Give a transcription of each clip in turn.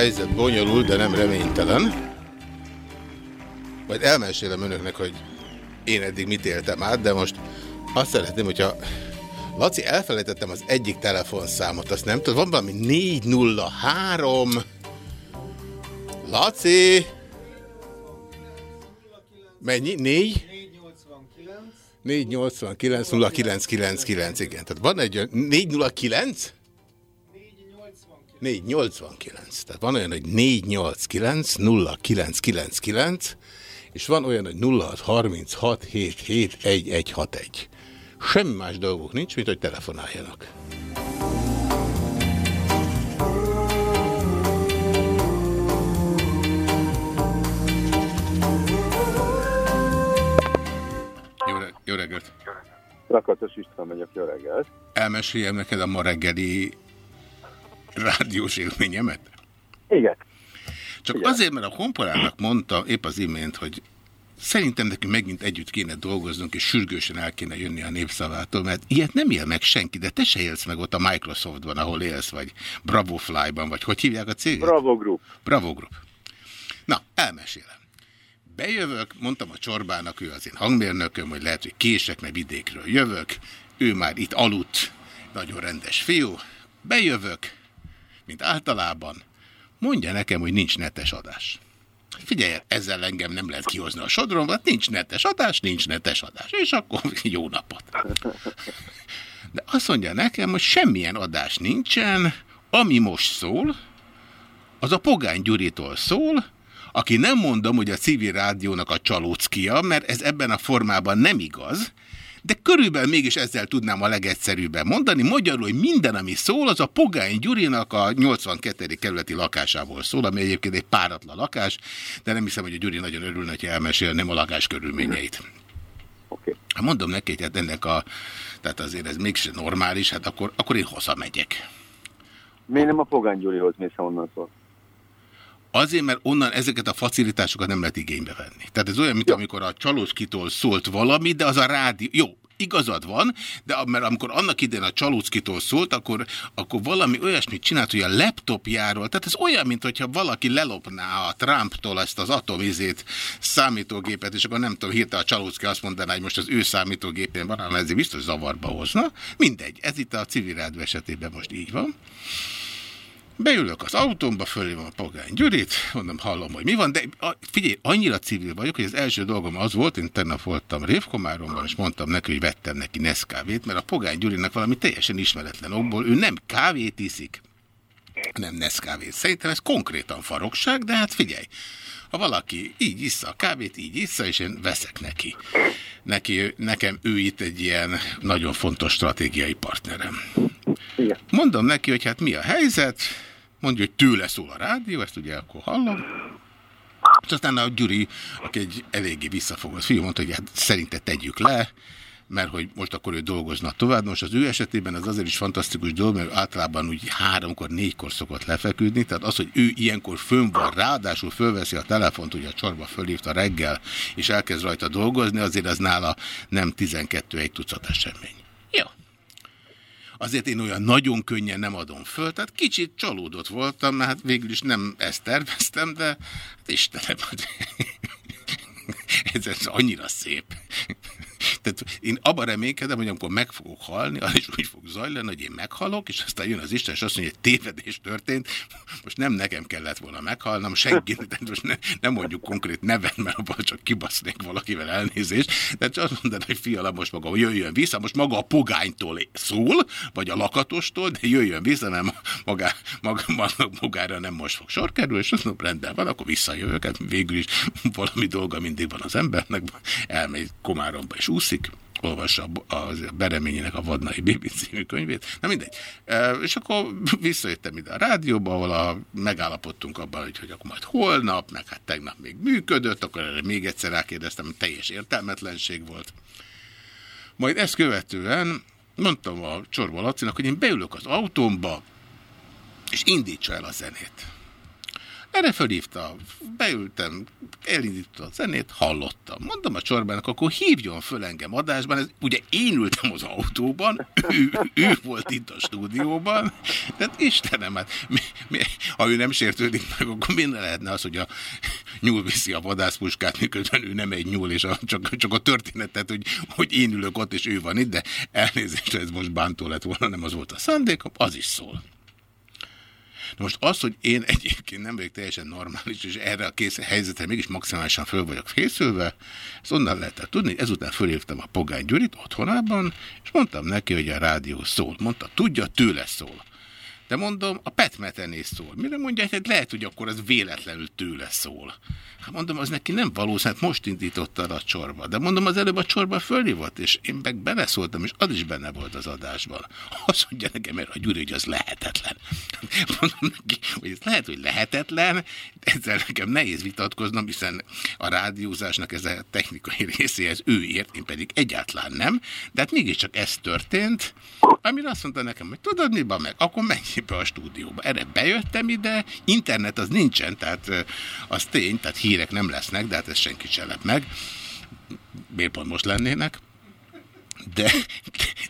Helyzet bonyolult, de nem reménytelen. Majd elmesélem önöknek, hogy én eddig mit éltem át, de most azt szeretném, hogyha... Laci, elfelejtettem az egyik telefonszámot, azt nem tudom, van valami 403... Laci! Mennyi? 4? 489 0999, igen. Tehát van egy olyan 409? 489. Tehát van olyan, hogy 489 0999, és van olyan, hogy 0636 771161. Semmi más dolguk nincs, mint hogy telefonáljanak. Jó, re jó reggelt! Rakatos István megyek, jó reggelt. Elmeséljem neked a ma reggeli rádiós élményemet? Igen. Csak Igen. azért, mert a kompolának mondta épp az imént, hogy szerintem nekünk megint együtt kéne dolgoznunk, és sürgősen el kéne jönni a népszavától, mert ilyet nem él meg senki, de te se élsz meg ott a Microsoftban, ahol élsz, vagy Bravo Fly-ban, vagy hogy hívják a céget? Bravo Group. Bravo Group. Na, elmesélem. Bejövök, mondtam a csorbának, ő az én hangmérnököm, hogy lehet, hogy kések, mert vidékről jövök, ő már itt aludt, nagyon rendes fiú. Bejövök, mint általában, mondja nekem, hogy nincs netes adás. Figyelj, ezzel engem nem lehet kihozni a sodromba, nincs netes adás, nincs netes adás, és akkor jó napot. De azt mondja nekem, hogy semmilyen adás nincsen, ami most szól, az a Pogány Gyuritól szól, aki nem mondom, hogy a civil rádiónak a csalóckia, mert ez ebben a formában nem igaz, de körülbelül mégis ezzel tudnám a legegyszerűbben mondani. Magyarul, hogy minden, ami szól, az a Pogány Gyurinak a 82. kerületi lakásából szól, ami egyébként egy páratlan lakás, de nem hiszem, hogy a Gyuri nagyon örülne, hogy elmesélném a lakás körülményeit. Oké. Ha mondom neki, hogy hát ennek a, tehát azért ez mégsem normális, hát akkor, akkor én hazamegyek. Miért nem a Pogány Gyurihoz mész, onnan szól? Azért, mert onnan ezeket a facilitásokat nem lehet igénybe venni. Tehát ez olyan, mint amikor a Csalóckitól szólt valami, de az a rádió... Jó, igazad van, de mert amikor annak idején a Csalóckitól szólt, akkor, akkor valami olyasmit csinált, hogy a laptopjáról, tehát ez olyan, mint hogyha valaki lelopná a Trumptól ezt az atomizét számítógépet, és akkor nem tudom, hirtelen a Csalócki azt mondaná, hogy most az ő számítógépén van, hanem ezért biztos zavarba hozna. Mindegy, ez itt a civil esetében most így van. Beülök az autómba, fölhívom a Pogány Gyurit, mondom, hallom, hogy mi van, de figyelj, annyira civil vagyok, hogy az első dolgom az volt, én tegnap voltam Révkomáromban, és mondtam neki, hogy vettem neki Neszkávét, mert a Pogány Gyurinak valami teljesen ismeretlen okból, ő nem kávét iszik, nem Neszkávét. Szerintem ez konkrétan farokság, de hát figyelj, ha valaki így issza a kávét, így issza, és én veszek neki. neki nekem ő itt egy ilyen nagyon fontos stratégiai partnerem. Igen. Mondom neki, hogy hát mi a helyzet, mondja, hogy tőle szól a rádió, ezt ugye akkor hallom. És aztán a Gyuri, aki egy eléggé visszafogott fiú, mondta, hogy hát szerinte tegyük le, mert hogy most akkor ő dolgozna tovább. Most az ő esetében ez azért is fantasztikus dolog, mert általában úgy háromkor, négykor szokott lefeküdni, tehát az, hogy ő ilyenkor fönn van, ráadásul fölveszi a telefont, ugye a csorba fölhívta reggel, és elkezd rajta dolgozni, azért az nála nem 12 egy tucat esemény. Azért én olyan nagyon könnyen nem adom föl, tehát kicsit csalódott voltam, mert hát végül is nem ezt terveztem, de hát Istenem, ez, ez annyira szép. Tehát én abban reménykedem, hogy amikor meg fogok halni, az is úgy fog zajlani, hogy én meghalok, és aztán jön az Isten, és azt mondja, hogy tévedés történt. Most nem nekem kellett volna meghalnom, senki, tehát most ne, nem mondjuk konkrét nevet, mert abban csak kibasznék valakivel elnézést. Tehát csak azt mondaná, hogy fiala most maga jöjjön vissza, most maga a pogánytól szól, vagy a lakatostól, de jöjjön vissza, nem maga, maga, maga, magára nem most fog sor kerül, és azt mondom, rendben van, akkor visszajövök, hát végül is valami dolga mindig van az embernek, elmegy Komáromba és úszik, olvassa a Bereményének a Vadnai Bibi című könyvét. Na mindegy. E, és akkor visszajöttem ide a rádióba, ahol a, megállapodtunk abban, hogy, hogy akkor majd holnap, meg hát tegnap még működött, akkor erre még egyszer rákérdeztem, teljes értelmetlenség volt. Majd ezt követően mondtam a Csorba Lacinak, hogy én beülök az autómba, és indítsa el a zenét. Erre fölhívta, beültem, elindított a zenét, hallottam. Mondom a csorbának, akkor hívjon föl engem adásban. Ez, ugye én ültem az autóban, ő, ő volt itt a stúdióban, tehát Istenem, hát mi, mi, ha ő nem sértődik meg, akkor minden lehetne az, hogy a nyúl viszi a vadászpuskát, miközben ő nem egy nyúl, és a, csak, csak a történetet, hogy, hogy én ülök ott, és ő van itt, de elnézést, ez most bántó lett volna, nem az volt a szándékom, az is szól. Na most az, hogy én egyébként nem vagyok teljesen normális, és erre a kész helyzetre mégis maximálisan föl vagyok fészülve, ezt onnan lehetett tudni. Ezután fölhívtam a Pogány Gyurit otthonában, és mondtam neki, hogy a rádió szól. Mondta, tudja, tőle szól. De mondom, a petmetenész szól. Mire mondja, hogy lehet, hogy akkor az véletlenül tőle szól. Hát mondom, az neki nem valószínű, hát most indította a csorba. De mondom, az előbb a csorba fölhívott, és én meg beleszóltam, és az is benne volt az adásban. Azt mondja nekem mert a Gyuri, hogy az lehetetlen. Mondom neki, hogy ez lehet, hogy lehetetlen, ezzel nekem nehéz vitatkoznom, hiszen a rádiózásnak ez a technikai részéhez ő ért, én pedig egyáltalán nem. De hát mégiscsak ez történt, amire azt mondta nekem, hogy tudod mi meg, akkor menj be a stúdióba. Erre bejöttem ide, internet az nincsen, tehát az tény, tehát hírek nem lesznek, de hát ez senki sem lep meg. Miért pont most lennének? De,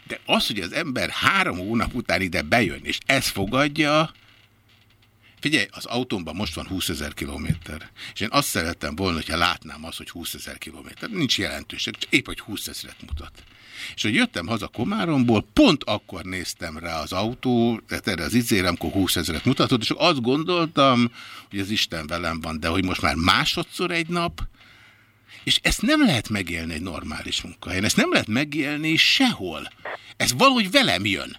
de az, hogy az ember három hónap után ide bejön, és ezt fogadja, Figyelj, az autómban most van 20 ezer kilométer, és én azt szerettem volna, hogyha látnám azt, hogy 20 ezer kilométer. Nincs jelentőség, csak épp, hogy 20 ezeret mutat. És hogy jöttem haza Komáromból, pont akkor néztem rá az autó, tehát erre az izére, amikor 20 ezeret mutatott, és azt gondoltam, hogy az Isten velem van, de hogy most már másodszor egy nap, és ezt nem lehet megélni egy normális munkahelyen, ezt nem lehet megélni sehol. Ez valahogy velem jön.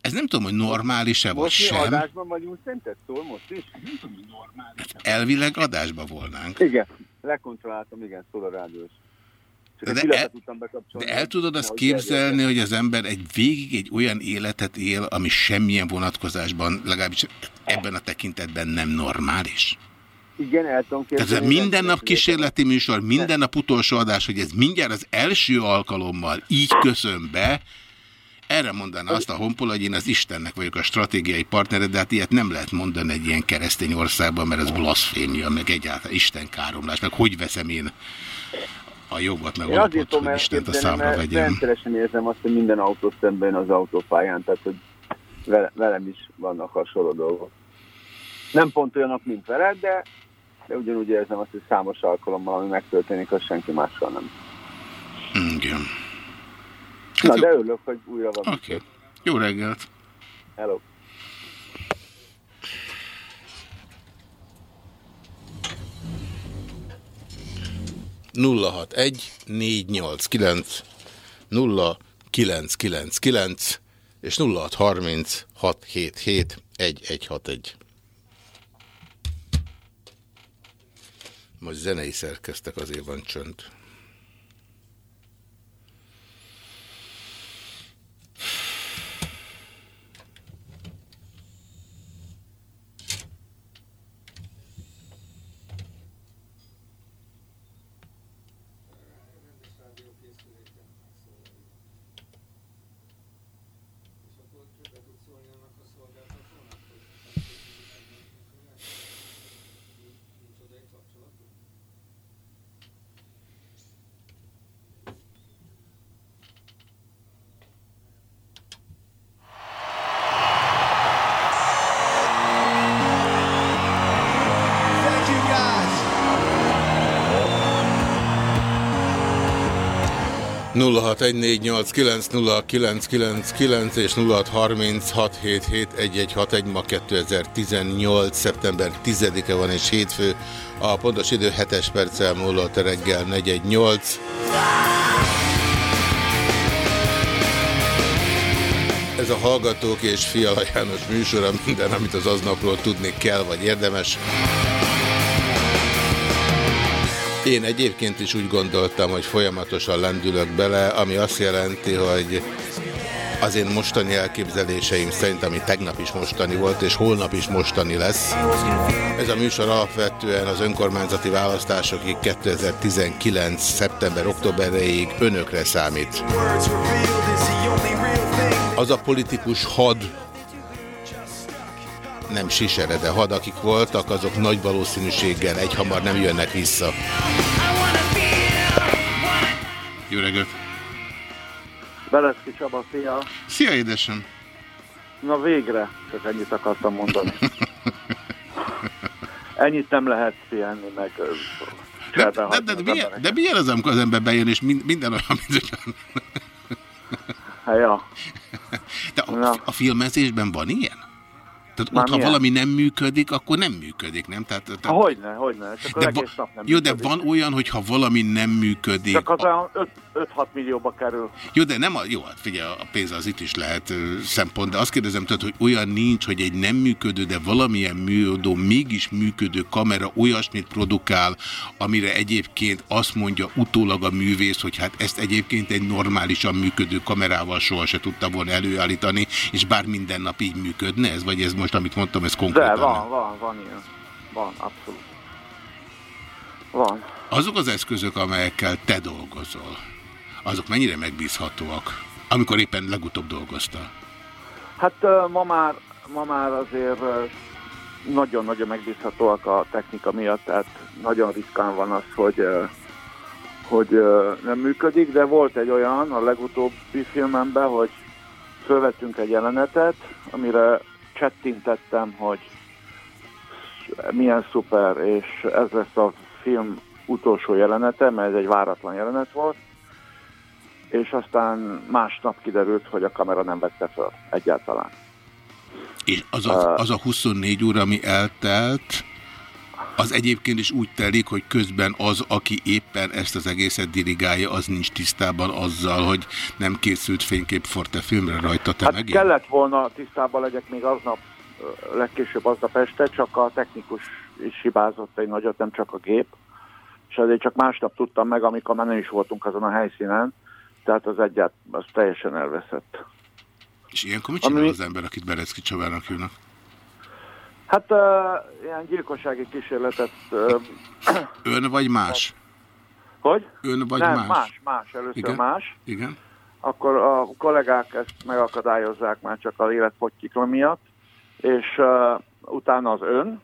Ez nem tudom, hogy normális-e vagy sem. Most adásban vagyunk, szerinted szól most is? Nem tudom, hogy normális -e. Elvileg adásban volnánk. Igen, lekontrolláltam, igen, szól a rádiós. De, de, el, de el tudod azt képzelni, hogy az ember egy végig egy olyan életet él, ami semmilyen vonatkozásban, legalábbis ebben a tekintetben nem normális? Igen, el tudom képzelni. Tehát minden nap kísérleti műsor, minden nap utolsó adás, hogy ez mindjárt az első alkalommal így köszön be, erre mondaná azt a honpol, hogy én az Istennek vagyok a stratégiai partnere, de hát ilyet nem lehet mondani egy ilyen keresztény országban, mert ez blaszfémia, meg egyáltalán Isten káromlás, meg hogy veszem én a jogot, meg alapot, hogy Istent a számra vegyem. Rendszeresen érzem azt, hogy minden autó szemben az autópályán, tehát hogy vele, velem is vannak hasonló dolgok. Nem pont olyanok, mint veled, de, de ugyanúgy érzem azt, hogy számos alkalommal, ami megtörténik, az senki mással nem. Igen. Na, de örülök, hogy újra van. Oké. Okay. Jó reggelt. Hello. Nulla hat egy négy nyolc kilenc nulla kilenc kilenc kilenc és nulla hat harminc hat hét hét egy egy hat egy. Most zenei szerkeztek, azért van csönd. 0614890999 és 0636771161 ma 2018. szeptember 10-e van és hétfő. A pontos idő 7-es perccel múlott reggel 418. Ez a Hallgatók és Fiala János műsora minden, amit az aznapról tudni kell vagy érdemes. Én egyébként is úgy gondoltam, hogy folyamatosan lendülök bele, ami azt jelenti, hogy az én mostani elképzeléseim szerint, ami tegnap is mostani volt, és holnap is mostani lesz. Ez a műsor alapvetően az önkormányzati választásokig 2019. szeptember-októberéig önökre számít. Az a politikus had, nem sisere, de had, akik voltak, azok nagy valószínűséggel egyhamar nem jönnek vissza. Jó reggelt! Beleszki Csaba, szia! Szia, édesem! Na végre, csak ennyit akartam mondani. Ennyit nem lehet pihenni, meg... De, de, de, de, milyen, de milyen az, amikor az ember bejön, és minden olyan, mint... Hát, ja. De a, a filmezésben van ilyen? Tehát Már ott, ha valami nem működik, akkor nem működik, nem? Tehát, tehát, Ha, hogyne, hogyne, csak az de egész nap nem jó, de működik. van olyan, hogy ha valami nem működik... Csak az olyan 5-6 millióba kerül. Jó, de nem a, jó, hát figyelj, a pénz az itt is lehet ö, szempont, de azt kérdezem tőled, hogy olyan nincs, hogy egy nem működő, de valamilyen műodó, mégis működő kamera olyasmit produkál, amire egyébként azt mondja utólag a művész, hogy hát ezt egyébként egy normálisan működő kamerával soha se tudta volna előállítani, és bár minden nap így működne ez, vagy ez most, amit mondtam, ez konkrétan De van, van, van ilyen. Van, abszolút. Van. Azok az eszközök, amelyekkel te dolgozol, azok mennyire megbízhatóak, amikor éppen legutóbb dolgoztál? Hát ma már, ma már azért nagyon-nagyon megbízhatóak a technika miatt, tehát nagyon ritkán van az, hogy, hogy nem működik, de volt egy olyan a legutóbbi filmemben, hogy fölvettünk egy jelenetet, amire csettintettem, hogy milyen szuper, és ez lesz a film utolsó jelenete, mert ez egy váratlan jelenet volt, és aztán másnap kiderült, hogy a kamera nem vette föl egyáltalán. És az a, az a 24 óra, ami eltelt, az egyébként is úgy telik, hogy közben az, aki éppen ezt az egészet dirigálja, az nincs tisztában azzal, hogy nem készült fénykép Forte filmre rajta, te Hát megint? kellett volna tisztában legyek még aznap, legkésőbb aznap este, csak a technikus is hibázott egy nagyot, nem csak a gép, és ezért csak másnap tudtam meg, amikor már nem is voltunk azon a helyszínen, tehát az egyet, az teljesen elveszett. És ilyenkor mit csinál Ami- az ember, akit Berecki Csavának hívnak? Hát uh, ilyen gyilkossági kísérletet, uh, Ön vagy más? hogy? Ön vagy nem, más? más, más, először Igen? más. Igen? akkor a kollégák ezt megakadályozzák már csak a életfogytikla miatt, és uh, utána az ön,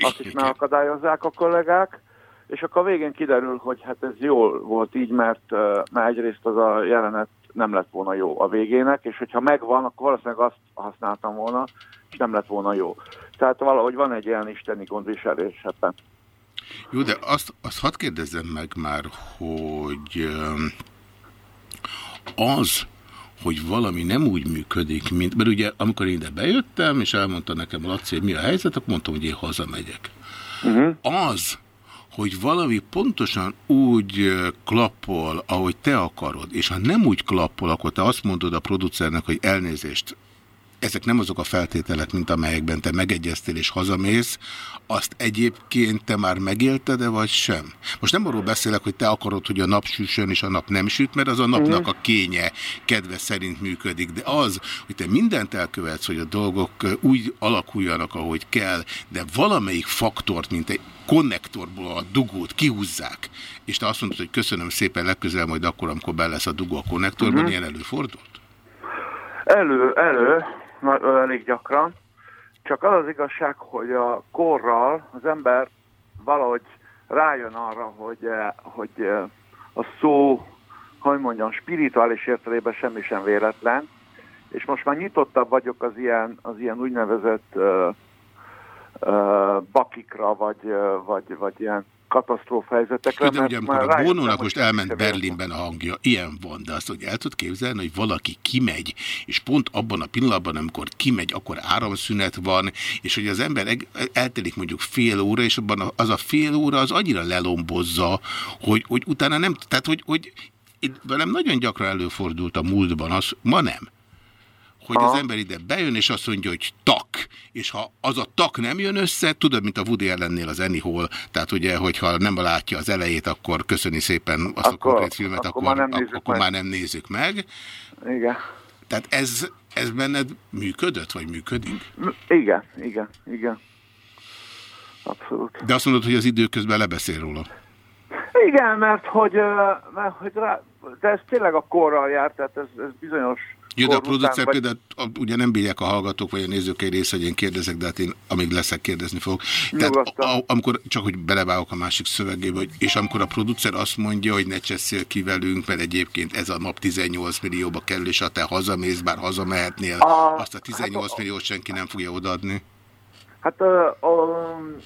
azt is megakadályozzák a kollégák, és akkor a végén kiderül, hogy hát ez jól volt így, mert, uh, mert egyrészt az a jelenet nem lett volna jó a végének, és hogyha megvan, akkor valószínűleg azt használtam volna, és nem lett volna jó. Tehát valahogy van egy ilyen isteni gondviselés ebben. Jó, de azt, azt hadd kérdezzem meg már, hogy az, hogy valami nem úgy működik, mint... Mert ugye, amikor én ide bejöttem, és elmondta nekem Laci, hogy mi a helyzet, akkor mondtam, hogy én hazamegyek. Uh-huh. Az, hogy valami pontosan úgy klappol, ahogy te akarod, és ha nem úgy klappol, akkor te azt mondod a producernek, hogy elnézést, ezek nem azok a feltételek, mint amelyekben te megegyeztél és hazamész, azt egyébként te már megélted-e, vagy sem? Most nem arról beszélek, hogy te akarod, hogy a nap süssön, és a nap nem süt, mert az a napnak a kénye, kedve szerint működik, de az, hogy te mindent elkövetsz, hogy a dolgok úgy alakuljanak, ahogy kell, de valamelyik faktort, mint egy konnektorból a dugót kihúzzák, és te azt mondod, hogy köszönöm szépen, legközelebb majd akkor, amikor be lesz a dugó a konnektorban, uh-huh. ilyen előfordult? Elő, elő, elég gyakran. Csak az az igazság, hogy a korral az ember valahogy rájön arra, hogy, hogy a szó, hogy mondjam, spirituális értelében semmi sem véletlen, és most már nyitottabb vagyok az ilyen, az ilyen úgynevezett uh, uh, bakikra, vagy, vagy, vagy ilyen katasztrófa helyzetekre. De ugye, amikor a Bónónak most elment. Berlinben a hangja, ilyen van, de azt, hogy el tud képzelni, hogy valaki kimegy, és pont abban a pillanatban, amikor kimegy, akkor áramszünet van, és hogy az ember eltelik mondjuk fél óra, és abban az a fél óra az annyira lelombozza, hogy, hogy utána nem, tehát hogy, hogy velem nagyon gyakran előfordult a múltban, az ma nem hogy az ember ide bejön, és azt mondja, hogy tak, és ha az a tak nem jön össze, tudod, mint a Woody Allennél az Anyhol, tehát ugye, hogyha nem látja az elejét, akkor köszöni szépen azt a Akkor- konkrét filmet, akkor akkor, már nem ak- akkor meg. már nem nézzük meg. Igen. Tehát ez, ez benned működött, vagy működik? Igen, igen, igen. Abszolút. De azt mondod, hogy az idő közben lebeszél róla. Igen, mert hogy, mert hogy rá, de ez tényleg a korral jár, tehát ez, ez bizonyos Jó, de a producer vagy- például, a- ugye nem bírják a hallgatók, vagy a nézők egy része, hogy én kérdezek, de hát én amíg leszek, kérdezni fogok. Tehát Nyugodtan. a, a, amikor, csak hogy belevágok a másik szövegébe, hogy, és amikor a producer azt mondja, hogy ne cseszél ki velünk, mert egyébként ez a nap 18 millióba kerül, és ha te hazamész, bár hazamehetnél, A- azt a 18 hát a- milliót senki nem fogja odaadni. Hát ö, ö,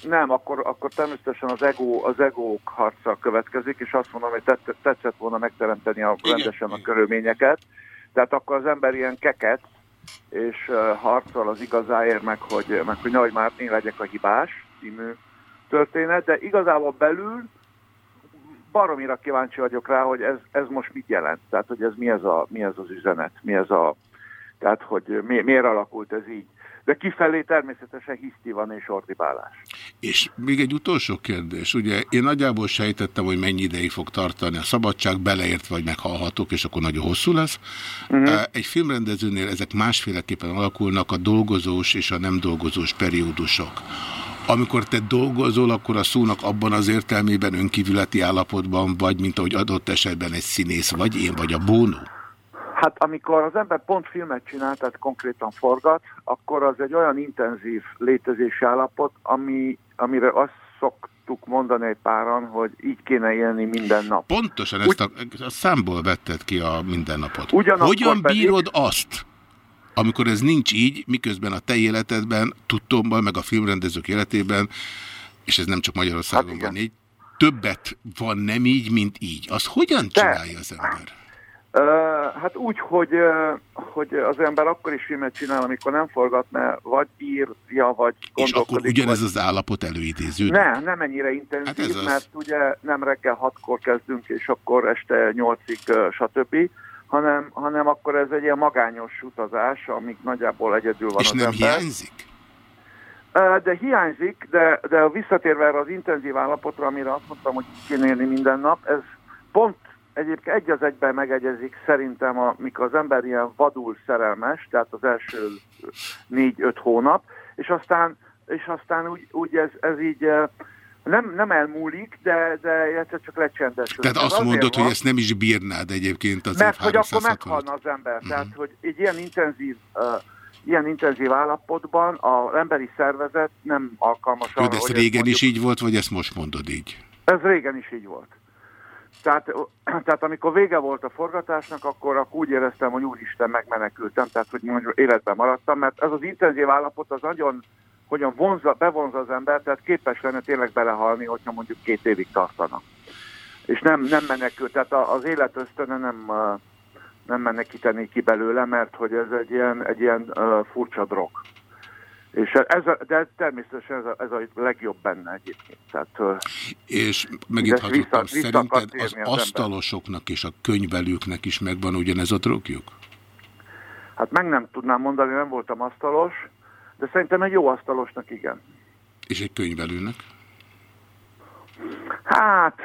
nem, akkor, akkor természetesen az ego, az egók harca következik, és azt mondom, hogy tett, tetszett volna megteremteni a, Igen. rendesen a körülményeket. Tehát akkor az ember ilyen keket, és harcol az igazáért, meg hogy, meg hogy nehogy már én legyek a hibás című történet, de igazából belül baromira kíváncsi vagyok rá, hogy ez, ez most mit jelent. Tehát, hogy ez mi ez, a, mi ez az üzenet, mi ez a, tehát, hogy mi, miért alakult ez így. De kifelé természetesen hiszti van és ordibálás. És még egy utolsó kérdés. Ugye én nagyjából sejtettem, hogy mennyi ideig fog tartani a szabadság, beleértve, vagy meghallhatók, és akkor nagyon hosszú lesz. Uh-huh. Egy filmrendezőnél ezek másféleképpen alakulnak a dolgozós és a nem dolgozós periódusok. Amikor te dolgozol, akkor a szónak abban az értelmében önkívületi állapotban vagy, mint ahogy adott esetben egy színész vagy én, vagy a bónó. Hát amikor az ember pont filmet csinál, tehát konkrétan forgat, akkor az egy olyan intenzív létezési állapot, ami, amire azt szoktuk mondani egy páran, hogy így kéne élni minden nap. Pontosan ezt a, a számból vetted ki a mindennapot. Ugyanakkor Hogyan pedig- bírod azt, amikor ez nincs így, miközben a te életedben, tudtomban, meg a filmrendezők életében, és ez nem csak Magyarországon Hát igen. van így, többet van nem így, mint így. Az hogyan De- csinálja az ember? Hát úgy, hogy, hogy az ember akkor is filmet csinál, amikor nem forgat, mert vagy írja, vagy És akkor ugyanez vagy... az állapot előidéződik? Ne, nem ennyire intenzív, Hát ez az. mert ugye nem reggel hatkor kezdünk, és akkor este nyolcig, stb., hanem, hanem akkor ez egy ilyen magányos utazás, amíg nagyjából egyedül van és az nem ember. hiányzik? De hiányzik, de, de visszatérve erre az intenzív állapotra, amire azt mondtam, hogy így kéne élni minden nap, ez pont egyébként egy az egyben megegyezik szerintem, amikor az ember ilyen vadul szerelmes, tehát az első négy-öt hónap, és aztán, és aztán úgy, úgy ez, ez így eh, nem, nem elmúlik, de, de egyszer csak lecsendesül. Tehát azt azért mondod, van, hogy ezt nem is bírnád egyébként az mert hogy akkor 365. meghalna az ember. Uh-huh. Tehát, hogy egy ilyen intenzív, uh, ilyen intenzív állapotban az emberi szervezet nem alkalmas Jó, arra, de ez régen ezt is így volt, vagy ezt most mondod így? ez régen is így volt. Tehát, tehát amikor vége volt a forgatásnak, akkor, akkor úgy éreztem, hogy úristen, megmenekültem, tehát hogy mondjuk életben maradtam, mert ez az intenzív állapot az nagyon, hogyan vonza, bevonza az ember, tehát képes lenne tényleg belehalni, hogyha mondjuk két évig tartana. És nem, nem menekül, tehát az élet ösztöne nem, nem menekíteni ki belőle, mert hogy ez egy ilyen, egy ilyen furcsa drog. És ez a, de természetesen ez a, ez a legjobb benne egyébként. Tehát, És megint hazudtam, szerinted az az asztalosoknak és a könyvelőknek is megvan ugyanez a drogjuk? Hát meg nem tudnám mondani, nem voltam asztalos, de szerintem egy jó asztalosnak igen. És egy könyvelőnek? Hát...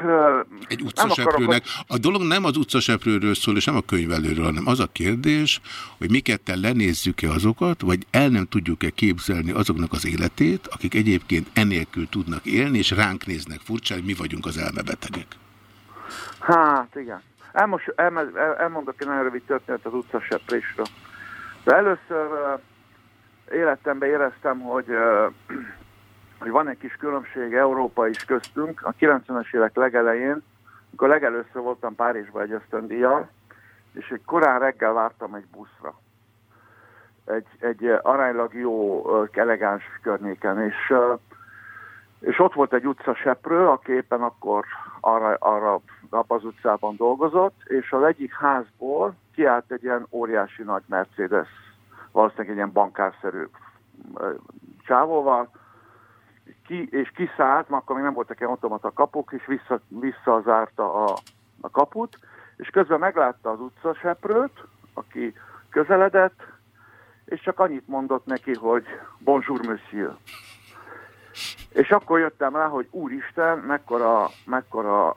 Egy utcaseprőnek. A dolog nem az utcaseprőről szól, és nem a könyvelőről, hanem az a kérdés, hogy mi ketten lenézzük-e azokat, vagy el nem tudjuk-e képzelni azoknak az életét, akik egyébként enélkül tudnak élni, és ránk néznek furcsán, hogy mi vagyunk az elmebetegek. Hát igen. Elmos, elme, el, elmondok egy nagyon rövid történet az utcaseprésről. De először uh, életemben éreztem, hogy, uh, hogy van egy kis különbség Európa is köztünk. A 90-es évek legelején, amikor legelőször voltam Párizsban egy ösztöndíjjal, és egy korán reggel vártam egy buszra. Egy, egy uh, aránylag jó, uh, elegáns környéken, és uh, és ott volt egy utcaseprő, aki éppen akkor arra, arra abban az utcában dolgozott, és az egyik házból kiállt egy ilyen óriási nagy Mercedes, valószínűleg egy ilyen bankárszerű csávóval, ki, és kiszállt, mert akkor még nem voltak ilyen automata kapuk, és vissza, visszazárta a, a kaput, és közben meglátta az utcaseprőt, aki közeledett, és csak annyit mondott neki, hogy bonjour monsieur. És akkor jöttem rá, hogy úristen, mekkora, mekkora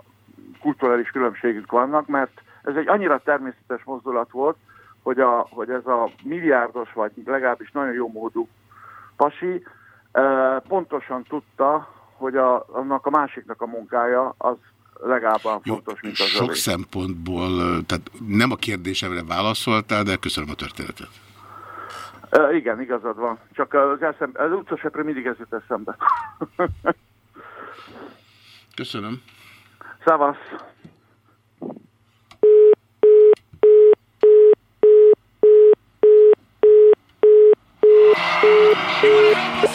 kulturális különbségük vannak, mert ez egy annyira természetes mozdulat volt, hogy, a, hogy ez a milliárdos, vagy legalábbis nagyon jó módú pasi pontosan tudta, hogy a, annak a másiknak a munkája az legalább fontos, mint az Sok övé. szempontból, tehát nem a kérdésemre válaszoltál, de köszönöm a történetet. Ö, Igen, igazad van. Csak az, eszem, az utcasepre mindig ez jut eszembe. Köszönöm. Szavasz. Keep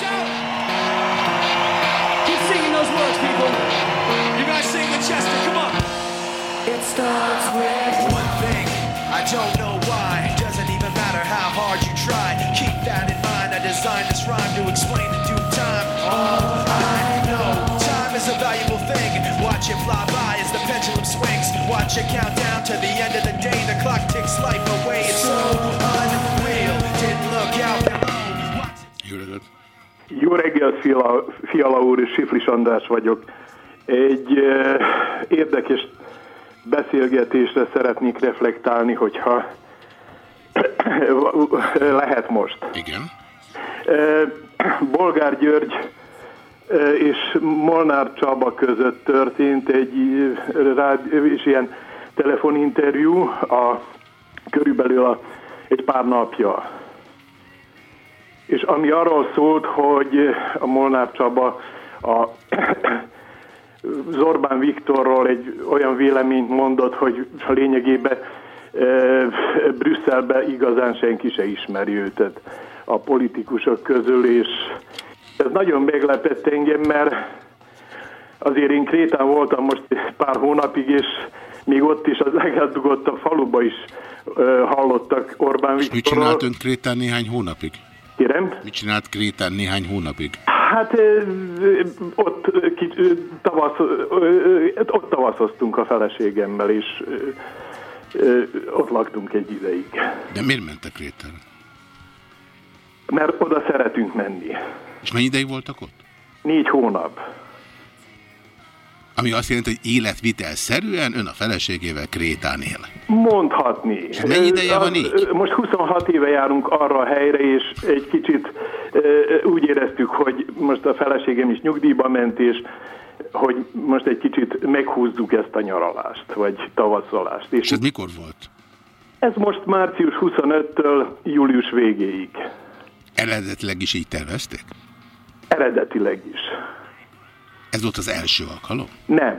starts with one thing. I don't know why. Doesn't even matter how hard you try. Keep that in mind. I designed this rhyme to explain in due time. All I know, time is a valuable thing. Watch it fly by as the pendulum swings. Watch it count down to the end of the day. The clock ticks life away. It's so unreal. Didn't look out below. Watch it. Jó reggelt. Jó reggelt, Fiala, Fiala úr, és Siflis András vagyok. Egy eh, érdekes beszélgetésre szeretnék reflektálni, hogyha lehet most. Igen. Bolgár György és Molnár Csaba között történt egy és ilyen telefoninterjú a, körülbelül a, egy pár napja. És ami arról szólt, hogy a Molnár Csaba a Zorbán Viktorról egy olyan véleményt mondott, hogy a lényegében e, Brüsszelbe igazán senki se ismeri őt a politikusok közül, és ez nagyon meglepett engem, mert azért én Krétán voltam most pár hónapig, és még ott is az a faluba is e, hallottak Orbán És mit Viktorról. csinált ön Krétán néhány hónapig? Kérem? Mit csinált Krétán néhány hónapig? Hát ott, tavasz, ott tavaszoztunk a feleségemmel, és ott laktunk egy ideig. De miért mentek Krétára? Mert oda szeretünk menni. És mennyi ideig voltak ott? Négy hónap. Ami azt jelenti, hogy életvitelszerűen ön a feleségével Krétán él. Mondhatni. És mennyi ideje van így? Most 26 éve járunk arra a helyre, és egy kicsit úgy éreztük, hogy most a feleségem is nyugdíjba ment, és hogy most egy kicsit meghúzzuk ezt a nyaralást, vagy tavaszolást. És ez mikor volt? Ez most március 25-től július végéig. Eredetileg is így tervezték? Eredetileg is. Ez volt az első alkalom? Nem.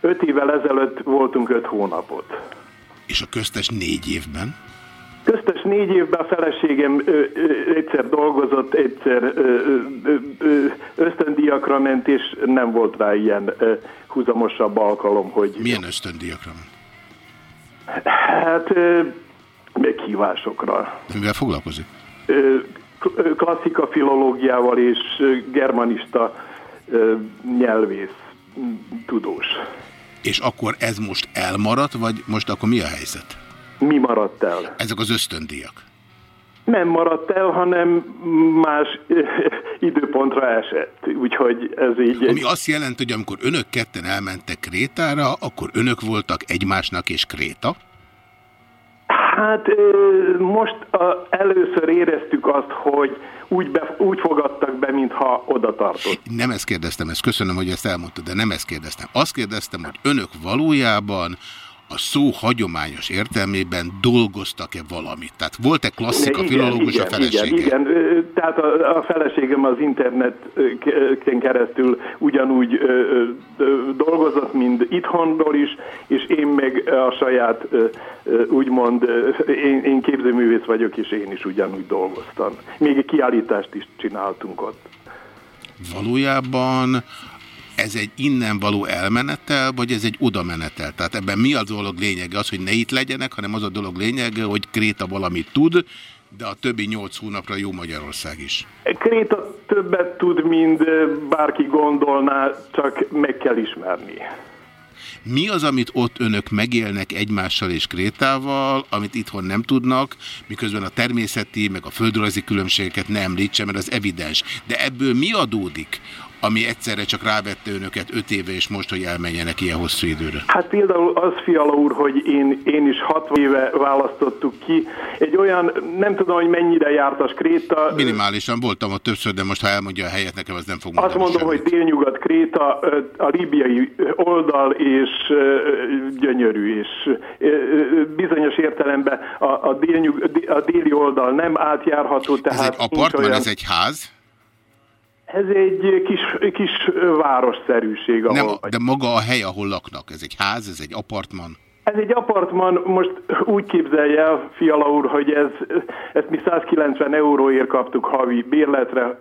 Öt évvel ezelőtt voltunk öt hónapot. És a köztes négy évben? Köztes négy évben a feleségem ö, ö, egyszer dolgozott, egyszer ö, ö, ö, ö, ösztöndíjakra ment, és nem volt rá ilyen ö, húzamosabb alkalom, hogy... Milyen ösztöndíjakra ment? Hát ö, meghívásokra. De mivel foglalkozik? Ö, klasszika filológiával és germanista nyelvész tudós. És akkor ez most elmaradt, vagy most akkor mi a helyzet? Mi maradt el? Ezek az ösztöndíjak. Nem maradt el, hanem más időpontra esett. Úgyhogy ez így... Ami azt jelenti, hogy amikor önök ketten elmentek Krétára, akkor önök voltak egymásnak és Kréta? Hát most először éreztük azt, hogy úgy, be, úgy fogadtak be, mintha oda tartott. Nem ezt kérdeztem, ezt köszönöm, hogy ezt elmondtad, de nem ezt kérdeztem. Azt kérdeztem, hogy önök valójában a szó hagyományos értelmében dolgoztak-e valamit? Tehát volt-e klasszika filológus a felesége? Igen, igen. Tehát a, a feleségem az interneten keresztül ugyanúgy ö, ö, dolgozott, mint itthonról is, és én meg a saját, ö, úgymond, én, én képzőművész vagyok, és én is ugyanúgy dolgoztam. Még egy kiállítást is csináltunk ott. Valójában ez egy innen való elmenetel, vagy ez egy odamenetel? Tehát ebben mi a dolog lényege? Az, hogy ne itt legyenek, hanem az a dolog lényege, hogy Kréta valamit tud, de a többi nyolc hónapra jó Magyarország is. Kréta többet tud, mint bárki gondolná, csak meg kell ismerni. Mi az, amit ott önök megélnek egymással és Krétával, amit itthon nem tudnak, miközben a természeti, meg a földrajzi különbségeket nem említsem, mert az evidens. De ebből mi adódik, ami egyszerre csak rávette önöket öt éve, és most, hogy elmenjenek ilyen hosszú időre? Hát például az, Fiala úr, hogy én, én is 60 éve választottuk ki. Egy olyan, nem tudom, hogy mennyire jártas Kréta. Minimálisan voltam ott többször, de most ha elmondja a helyet, nekem az nem fog Azt mondom, semmit. hogy délnyugat Kréta, a libiai oldal és gyönyörű, és bizonyos értelemben a, a, délnyug, a déli oldal nem átjárható. Tehát ez egy apartman, olyan... ez egy ház? Ez egy kis, kis városszerűség. Ahol Nem, de maga a hely, ahol laknak, ez egy ház, ez egy apartman? Ez egy apartman, most úgy képzelje el, Fiala úr, hogy ez, ezt mi 190 euróért kaptuk havi bérletre,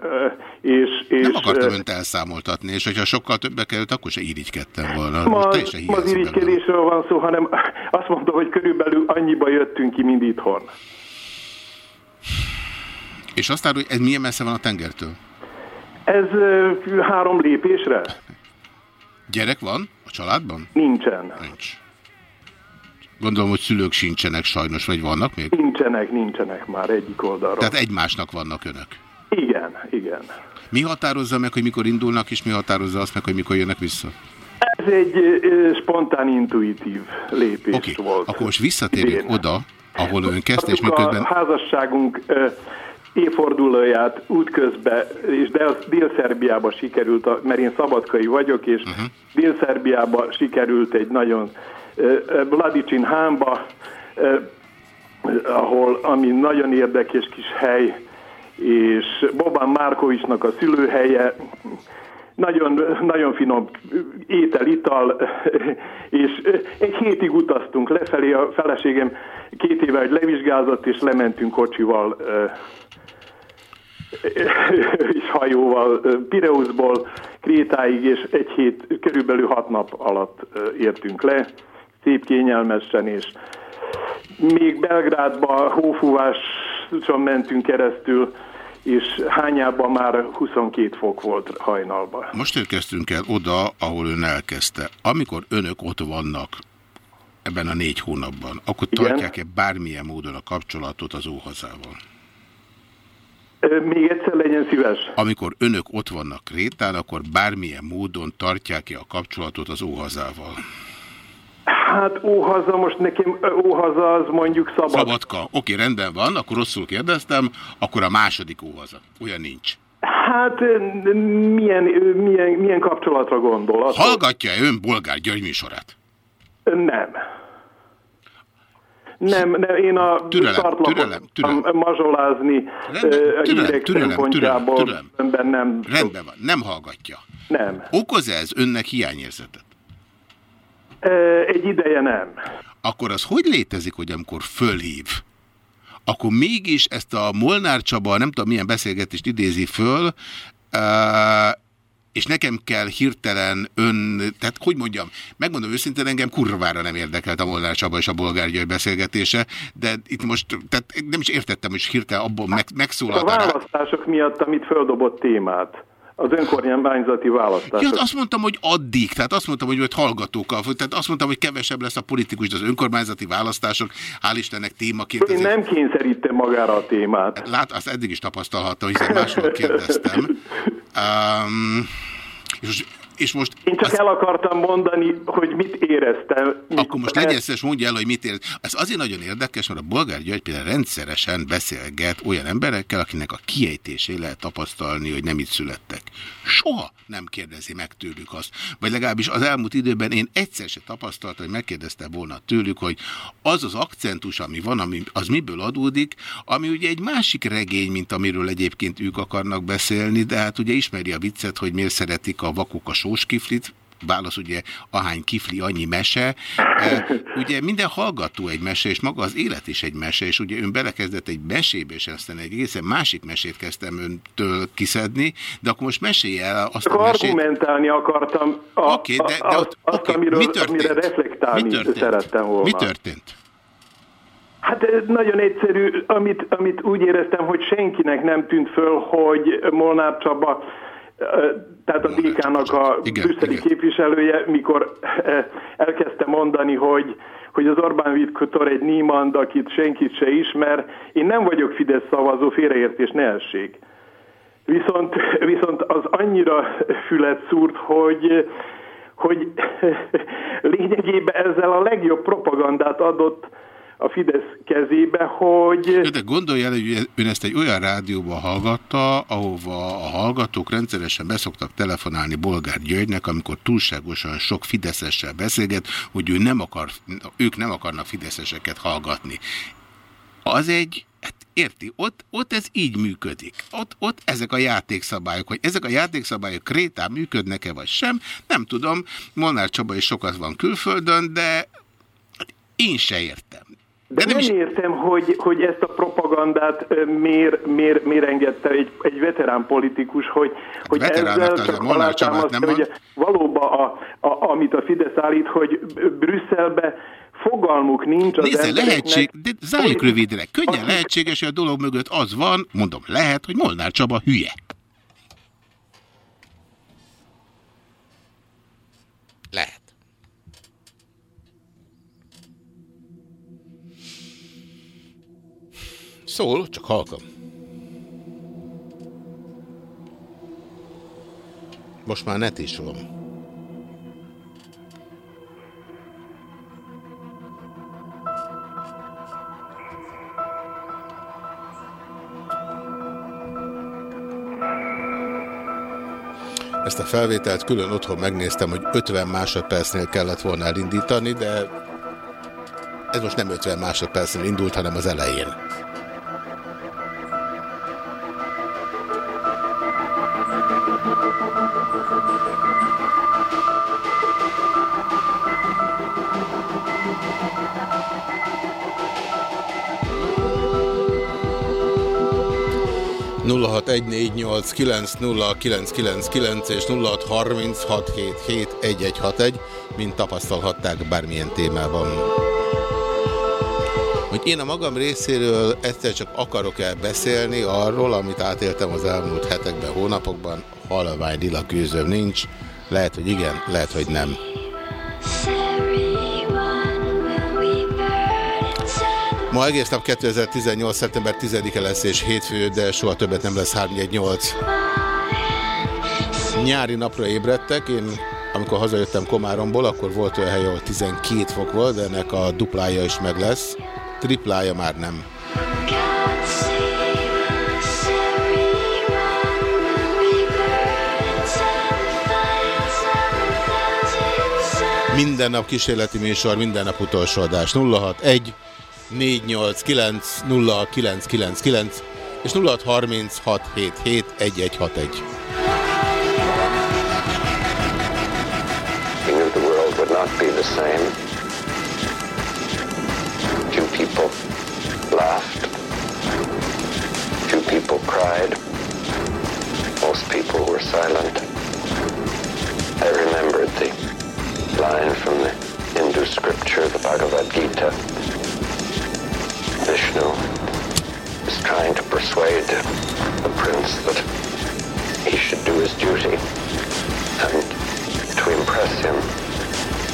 és... és Nem akartam önt elszámoltatni, és hogyha sokkal többe került, akkor se irigykedtem volna. Ma, ma az irigykedésről van szó, hanem azt mondta, hogy körülbelül annyiba jöttünk ki, mint itthon. És aztán, hogy ez milyen messze van a tengertől? Ez három lépésre. Gyerek van a családban? Nincsen. Nincs. Gondolom, hogy szülők sincsenek sajnos, vagy vannak még? Nincsenek, nincsenek már egyik oldalról. Tehát egymásnak vannak önök? Igen, igen. Mi határozza meg, hogy mikor indulnak, és mi határozza azt meg, hogy mikor jönnek vissza? Ez egy spontán, intuitív lépés okay. volt. akkor most visszatérjünk oda, ahol ön kezdte, és miközben... A házasságunk évfordulóját útközben, és Dél-Szerbiába sikerült, mert én szabadkai vagyok, és uh-huh. Dél-Szerbiába sikerült egy nagyon Vladicsin hámba, ahol, ami nagyon érdekes kis hely, és Boban Márkovicsnak a szülőhelye, nagyon, nagyon finom étel, ital, és egy hétig utaztunk lefelé, a feleségem két éve, hogy levizsgázott, és lementünk kocsival és hajóval Pireuszból Krétáig, és egy hét, körülbelül hat nap alatt értünk le, szép kényelmesen, és még Belgrádba hófúváson mentünk keresztül, és hányában már 22 fok volt hajnalban. Most érkeztünk el oda, ahol ön elkezdte. Amikor önök ott vannak, ebben a négy hónapban, akkor tartják-e bármilyen módon a kapcsolatot az óhazával? Még egyszer legyen szíves. Amikor önök ott vannak Krétán, akkor bármilyen módon tartják-e a kapcsolatot az óhazával? Hát óhaza, most nekem óhaza az mondjuk szabad. Szabadka. Oké, rendben van, akkor rosszul kérdeztem, akkor a második óhaza. Olyan nincs. Hát milyen, milyen, milyen kapcsolatra gondol? Hallgatja-e ön Bolgár György műsorát? Nem. Nem, nem én a türelem, türelem, türelem. mazsolázni Rendben, a türelem, türelem, türelem, türelem. nem... Rendben van, nem hallgatja. Nem. Okoz -e ez önnek hiányérzetet? Egy ideje nem. Akkor az hogy létezik, hogy amikor fölhív, akkor mégis ezt a Molnár Csaba, nem tudom milyen beszélgetést idézi föl, és nekem kell hirtelen ön, tehát hogy mondjam, megmondom őszintén, engem kurvára nem érdekelt a Molnár Csaba és a Bolgár György beszélgetése, de itt most, tehát nem is értettem, hogy hirtelen abból meg, megszólalt. A választások miatt, amit földobott témát az önkormányzati választás. Ja, hát azt mondtam, hogy addig, tehát azt mondtam, hogy majd hallgatókkal, tehát azt mondtam, hogy kevesebb lesz a politikus, de az önkormányzati választások, hál' Istennek témaként. Én azért... nem kényszerítem magára a témát. Lát, azt eddig is tapasztalhattam, hiszen másról kérdeztem. Um, és most és most Én csak az... el akartam mondani, hogy mit éreztem. Mit Akkor most legyen szíves, mondja el, hogy mit érez. Ez azért nagyon érdekes, mert a Bolgár György például rendszeresen beszélget olyan emberekkel, akinek a kiejtésé lehet tapasztalni, hogy nem itt születtek. Soha nem kérdezi meg tőlük azt. Vagy legalábbis az elmúlt időben én egyszer se tapasztaltam, hogy megkérdezte volna tőlük, hogy az az akcentus, ami van, ami, az miből adódik, ami ugye egy másik regény, mint amiről egyébként ők akarnak beszélni, de hát ugye ismeri a viccet, hogy miért szeretik a vakok a sós kiflit, válasz ugye ahány kifli, annyi mese. E, ugye minden hallgató egy mese, és maga az élet is egy mese, és ugye ön belekezdett egy mesébe, és aztán egy egészen másik mesét kezdtem öntől kiszedni, de akkor most mesélj el azt a mesét. Argumentálni akartam a, okay, de, de ott, azt, okay, amiről, mi történt? amire reflektálni mi történt? szerettem volna. Mi történt? Hát ez nagyon egyszerű, amit, amit úgy éreztem, hogy senkinek nem tűnt föl, hogy Molnár Csaba tehát a DK-nak a igen, brüsszeli igen. képviselője, mikor elkezdte mondani, hogy, hogy az Orbán Viktor egy Niemand, akit senkit se ismer, én nem vagyok Fidesz szavazó, félreértés ne essék. Viszont, viszont az annyira fület szúrt, hogy, hogy lényegében ezzel a legjobb propagandát adott a Fidesz kezébe, hogy... De gondolj el, hogy ön ezt egy olyan rádióban hallgatta, ahova a hallgatók rendszeresen beszoktak telefonálni Bolgár Györgynek, amikor túlságosan sok fideszessel beszélget, hogy ő nem akar, ők nem akarnak fideszeseket hallgatni. Az egy Hát érti, ott, ott ez így működik. Ott, ott ezek a játékszabályok, hogy ezek a játékszabályok krétán működnek-e vagy sem, nem tudom. Molnár Csaba is sokat van külföldön, de én se értem. De, nem, nem értem, hogy, hogy ezt a propagandát miért, miért, miért engedte egy, egy veterán politikus, hogy, hogy ezzel csak alátámasztja, hogy valóban, a, a, amit a Fidesz állít, hogy Brüsszelbe fogalmuk nincs az Nézze, lehetség, de zárjuk rövidre. Könnyen lehetséges, hogy a dolog mögött az van, mondom, lehet, hogy Molnár Csaba hülye. Lehet. Szól, csak halkam. Most már net is van. Ezt a felvételt külön otthon megnéztem, hogy 50 másodpercnél kellett volna elindítani, de ez most nem 50 másodpercnél indult, hanem az elején. 0614890999 és 0636771161, mint tapasztalhatták bármilyen témában. Hogy én a magam részéről egyszer csak akarok-e beszélni arról, amit átéltem az elmúlt hetekben, hónapokban, halvány lila nincs. Lehet, hogy igen, lehet, hogy nem. Ma egész nap 2018. szeptember 10-e lesz és hétfő, de soha többet nem lesz 318. Nyári napra ébredtek, én amikor hazajöttem Komáromból, akkor volt olyan hely, ahol 12 fok volt, de ennek a duplája is meg lesz. Triplája már nem. Minden nap kísérleti műsor, minden nap utolsó adás. 061 489 0999 és 0636771161. He knew the world would not be the same. Two people laughed. Two people cried. Most people were silent. I remembered the line from the Hindu scripture, the Bhagavad Gita. Vishnu is trying to persuade the prince that he should do his duty. And to impress him,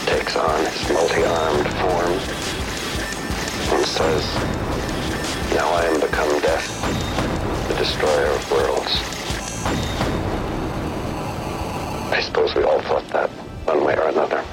takes on his multi-armed form and says, Now I am become death, the destroyer of worlds. I suppose we all thought that one way or another.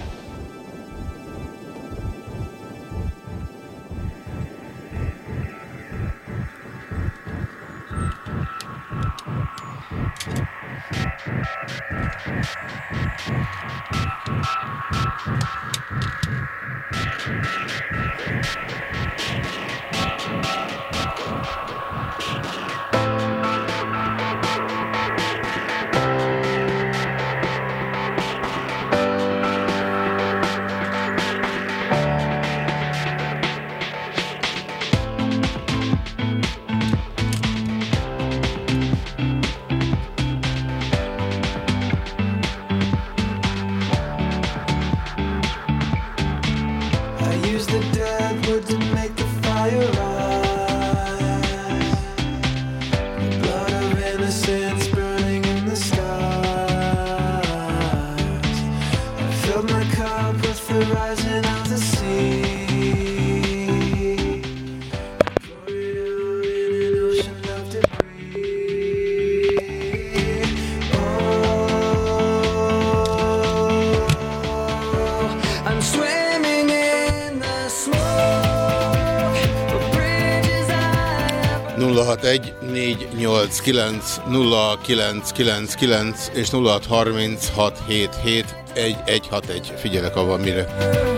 489 0999 és 0636771161. Figyelek, avval mire.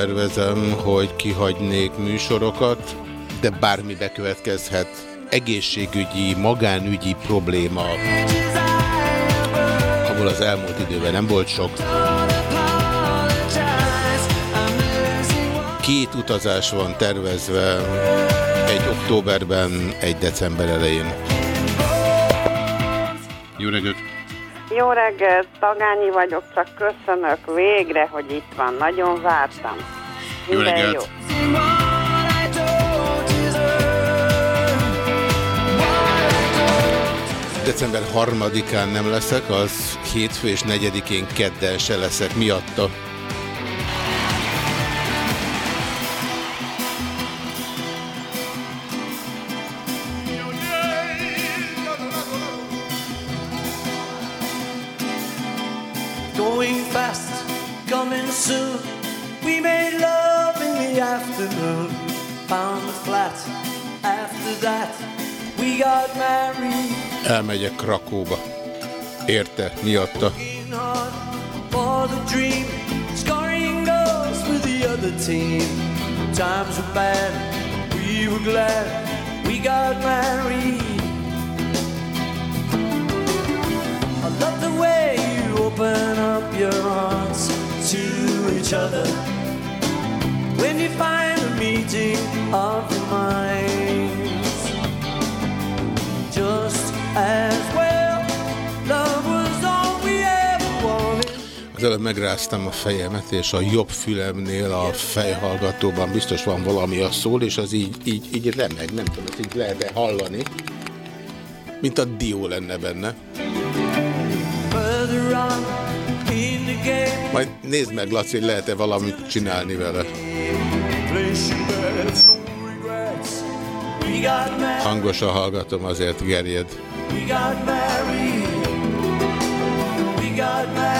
Tervezem, hogy kihagynék műsorokat, de bármi bekövetkezhet. Egészségügyi, magánügyi probléma, ahol az elmúlt időben nem volt sok. Két utazás van tervezve, egy októberben, egy december elején. Jó reggelt! Jó reggelt, Tagányi vagyok, csak köszönök végre, hogy itt van. Nagyon vártam. Jó reggelt! December 3-án nem leszek, az hétfő és 4-én kedden se leszek miatta. The other team. Times were bad, we were glad we got married. I love the way you open up your arms to each other. When you find a meeting of your minds, just as Az előbb megráztam a fejemet, és a jobb fülemnél a fejhallgatóban biztos van valami a szól, és az így, így, így remeg, nem tudom, ezt így lehet-e hallani. Mint a dió lenne benne. Majd nézd meg, Laci, hogy lehet-e valamit csinálni vele. Hangosan hallgatom, azért gerjed. we got married, we got married.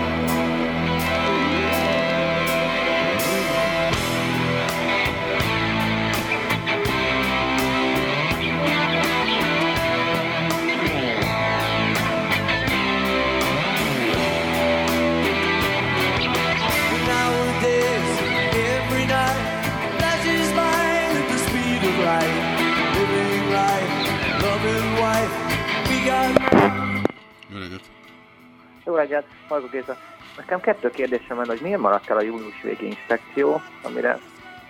Margó Géza. Nekem kettő kérdésem van, hogy miért maradt el a július végi inspekció, amire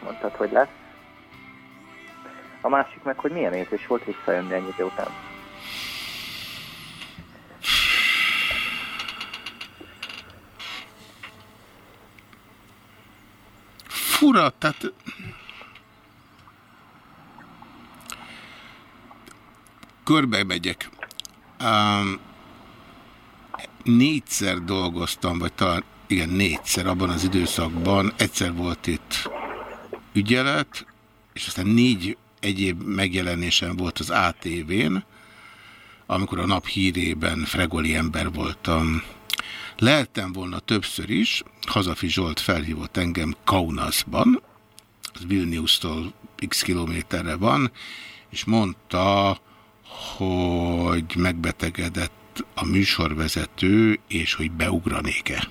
mondtad, hogy lesz. A másik meg, hogy milyen érzés volt visszajönni ennyi idő után. Fura, tehát... Körbe megyek. Um, négyszer dolgoztam, vagy talán igen, négyszer abban az időszakban. Egyszer volt itt ügyelet, és aztán négy egyéb megjelenésem volt az ATV-n, amikor a nap hírében Fregoli ember voltam. Lehettem volna többször is, Hazafi Zsolt felhívott engem Kaunasban, az Vilnius-tól x kilométerre van, és mondta, hogy megbetegedett a műsorvezető, és hogy beugranék-e.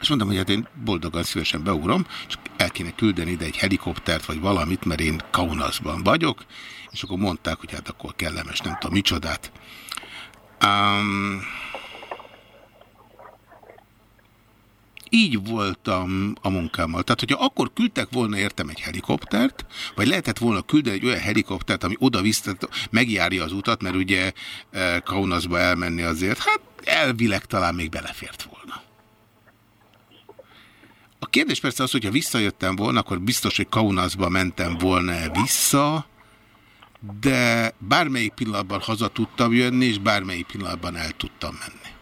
És mondtam, hogy hát én boldogan szívesen beugrom, csak el kéne küldeni ide egy helikoptert, vagy valamit, mert én Kaunasban vagyok, és akkor mondták, hogy hát akkor kellemes, nem tudom micsodát. Um, így voltam a munkámmal. Tehát, hogyha akkor küldtek volna értem egy helikoptert, vagy lehetett volna küldeni egy olyan helikoptert, ami oda vissza, megjárja az utat, mert ugye eh, Kaunasba elmenni azért, hát elvileg talán még belefért volna. A kérdés persze az, hogyha visszajöttem volna, akkor biztos, hogy Kaunasba mentem volna -e vissza, de bármelyik pillanatban haza tudtam jönni, és bármelyik pillanatban el tudtam menni.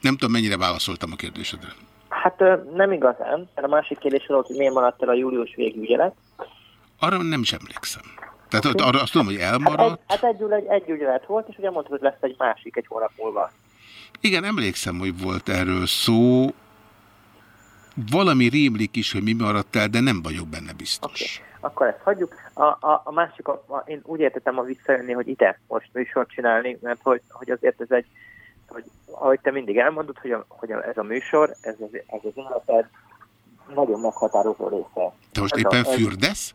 Nem tudom, mennyire válaszoltam a kérdésedre. Hát nem igazán, mert a másik kérdés volt, hogy miért maradt el a július ügyelet. Arra nem is emlékszem. Tehát ott arra azt tudom, hogy Hát egy, elmaradt. hát egy, egy, egy ügyelet volt, és ugye mondtuk, hogy lesz egy másik egy hónap múlva. Igen, emlékszem, hogy volt erről szó. Valami rémlik is, hogy mi maradt el, de nem vagyok benne biztos. Akkor ezt hagyjuk. A, a, a másik, a, a, én úgy értettem a visszajönni, hogy ide most műsort csinálni, mert hogy, hogy azért ez egy, hogy ahogy te mindig elmondod, hogy, a, hogy a, ez a műsor, ez az, ez az életed nagyon meghatározó része. Te most Ez éppen a, ez- fürdesz?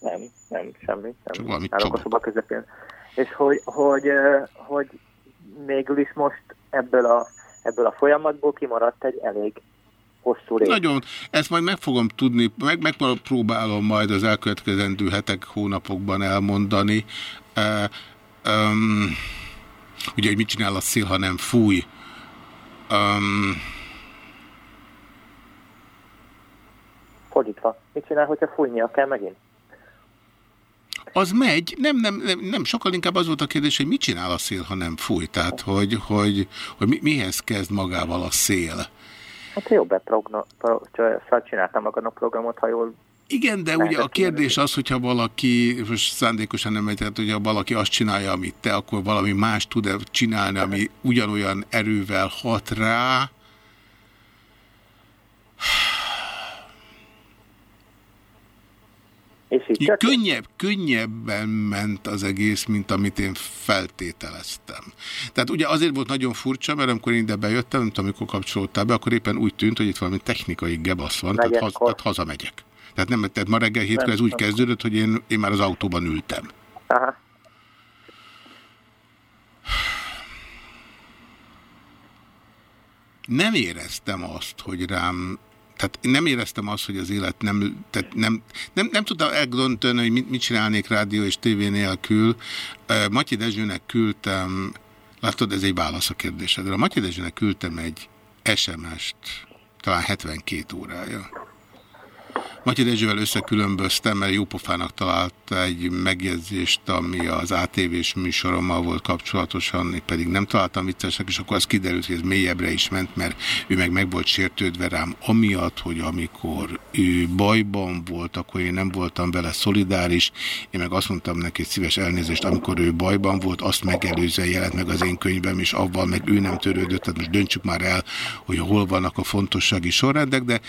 Nem, nem, semmi. Csak Nem. valami Állok a szoba közepén. És hogy, hogy, hogy végül is most ebből a, ebből a folyamatból kimaradt egy elég hosszú rész. Nagyon, ezt majd meg fogom tudni, meg, megpróbálom majd az elkövetkezendő hetek, hónapokban elmondani. Uh, um, ugye, hogy mit csinál a szél, ha nem fúj. Um, Fordítva. Mit csinál, hogyha fújnia kell megint? az megy, nem, nem, nem, nem, sokkal inkább az volt a kérdés, hogy mit csinál a szél, ha nem fúj. Tehát, hogy, hogy, hogy mi, mihez kezd magával a szél. Hát csak csináltam magadnak programot, ha jól Igen, de ugye a kérdés az, hogyha valaki, most szándékosan nem tehát hogyha valaki azt csinálja, amit te, akkor valami más tud-e csinálni, ami ugyanolyan erővel hat rá. És így csak könnyebb, könnyebben ment az egész, mint amit én feltételeztem. Tehát ugye azért volt nagyon furcsa, mert amikor én ide bejöttem, nem tudom, amikor kapcsolódtál be, akkor éppen úgy tűnt, hogy itt valami technikai gebasz van, tehát, haz, tehát hazamegyek. Tehát, nem, tehát ma reggel hétkor ez úgy kezdődött, hogy én, én már az autóban ültem. Aha. nem éreztem azt, hogy rám, tehát nem éreztem azt, hogy az élet nem, tehát nem, nem, nem tudtam eldönteni, hogy mit, mit csinálnék rádió és tévé nélkül. Matyi Dezsőnek küldtem, látod, ez egy válasz a kérdésedre. Matyi Dezsőnek küldtem egy SMS-t, talán 72 órája. Matyi Dezsővel összekülönböztem, mert jópofának találta egy megjegyzést, ami az ATV-s műsorommal volt kapcsolatosan, én pedig nem találtam viccesnek, és akkor az kiderült, hogy ez mélyebbre is ment, mert ő meg meg volt sértődve rám, amiatt, hogy amikor ő bajban volt, akkor én nem voltam vele szolidáris, én meg azt mondtam neki, szíves elnézést, amikor ő bajban volt, azt megelőzően jelent meg az én könyvem, és avval meg ő nem törődött, tehát most döntsük már el, hogy hol vannak a fontossági sorrendek, de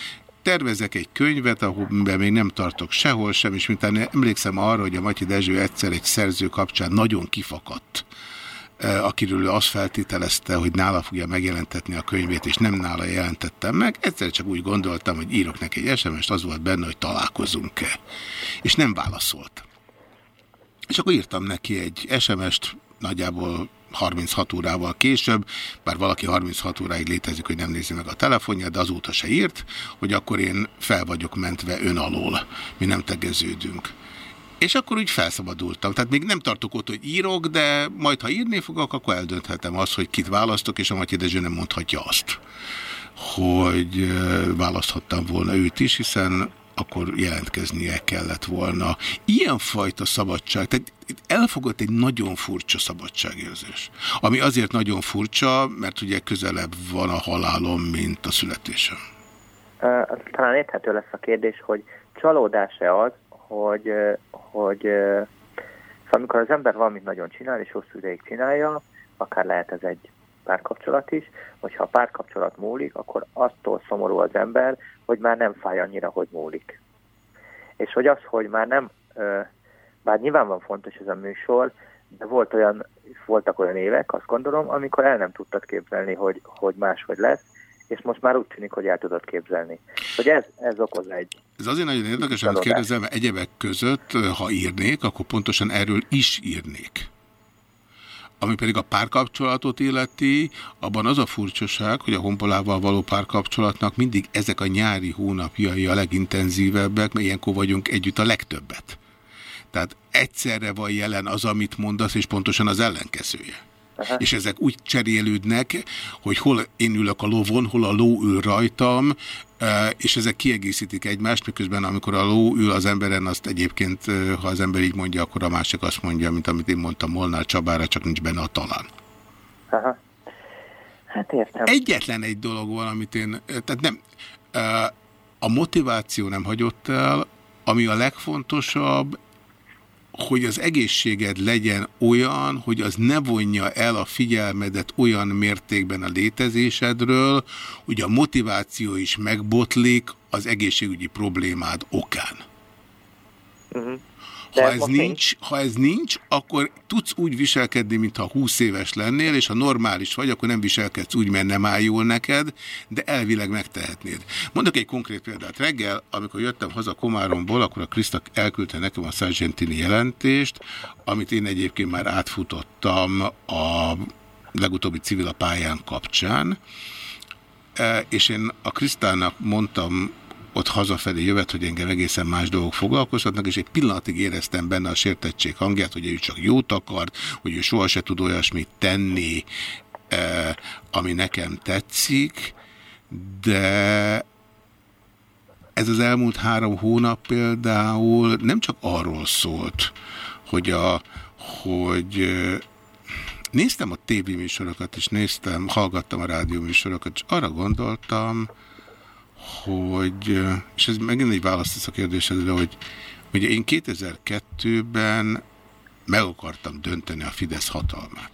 tervezek egy könyvet, ahol még nem tartok sehol sem, és mintán emlékszem arra, hogy a Matyi Dezső egyszer egy szerző kapcsán nagyon kifakadt, eh, akiről ő azt feltételezte, hogy nála fogja megjelentetni a könyvét, és nem nála jelentettem meg. Egyszer csak úgy gondoltam, hogy írok neki egy SMS-t, az volt benne, hogy találkozunk-e. És nem válaszolt. És akkor írtam neki egy SMS-t, nagyjából 36 órával később, bár valaki 36 óráig létezik, hogy nem nézi meg a telefonját, de azóta se írt, hogy akkor én fel vagyok mentve ön alól, mi nem tegeződünk. És akkor úgy felszabadultam. Tehát még nem tartok ott, hogy írok, de majd ha írni fogok, akkor eldönthetem azt, hogy kit választok, és a Matyi Dezső nem mondhatja azt, hogy választhattam volna őt is, hiszen akkor jelentkeznie kellett volna. Ilyenfajta szabadság, tehát elfogott egy nagyon furcsa szabadságérzés. Ami azért nagyon furcsa, mert ugye közelebb van a halálom, mint a születésem. Talán érthető lesz a kérdés, hogy csalódás-e az, hogy, hogy szóval amikor az ember valamit nagyon csinál, és hosszú ideig csinálja, akár lehet ez egy párkapcsolat is, hogyha a párkapcsolat múlik, akkor attól szomorú az ember, hogy már nem fáj annyira, hogy múlik. És hogy az, hogy már nem, bár nyilván van fontos ez a műsor, de volt olyan, voltak olyan évek, azt gondolom, amikor el nem tudtad képzelni, hogy, hogy máshogy lesz, és most már úgy tűnik, hogy el tudod képzelni. Hogy ez, ez okoz egy Ez azért nagyon érdekes, amit kérdezem, egyebek között, ha írnék, akkor pontosan erről is írnék. Ami pedig a párkapcsolatot illeti, abban az a furcsaság, hogy a honpolával való párkapcsolatnak mindig ezek a nyári hónapjai a legintenzívebbek, mert ilyenkor vagyunk együtt a legtöbbet. Tehát egyszerre van jelen az, amit mondasz, és pontosan az ellenkezője. Aha. És ezek úgy cserélődnek, hogy hol én ülök a lovon, hol a ló ül rajtam, és ezek kiegészítik egymást, miközben amikor a ló ül az emberen, azt egyébként, ha az ember így mondja, akkor a másik azt mondja, mint amit én mondtam Molnár Csabára, csak nincs benne a talán. Aha. Hát értem. Egyetlen egy dolog van, amit én, tehát nem, a motiváció nem hagyott el, ami a legfontosabb, hogy az egészséged legyen olyan, hogy az ne vonja el a figyelmedet olyan mértékben a létezésedről, hogy a motiváció is megbotlik az egészségügyi problémád okán. Uh mhm. -huh. Ha ez, nincs, ha ez nincs, akkor tudsz úgy viselkedni, mintha 20 éves lennél, és ha normális vagy, akkor nem viselkedsz úgy, mert nem áll jól neked, de elvileg megtehetnéd. Mondok egy konkrét példát. Reggel, amikor jöttem haza Komáromból, akkor a Krista elküldte nekem a Sargentini jelentést, amit én egyébként már átfutottam a legutóbbi civil a pályán kapcsán, e, és én a Krisztának mondtam ott hazafelé jövet, hogy engem egészen más dolgok foglalkoztatnak, és egy pillanatig éreztem benne a sértettség hangját, hogy ő csak jót akart, hogy ő soha se tud olyasmit tenni, eh, ami nekem tetszik, de ez az elmúlt három hónap például nem csak arról szólt, hogy, a, hogy eh, néztem a tévéműsorokat, és néztem, hallgattam a rádióműsorokat, és arra gondoltam, hogy, és ez megint egy választ a kérdésedre, hogy ugye én 2002-ben meg akartam dönteni a Fidesz hatalmát.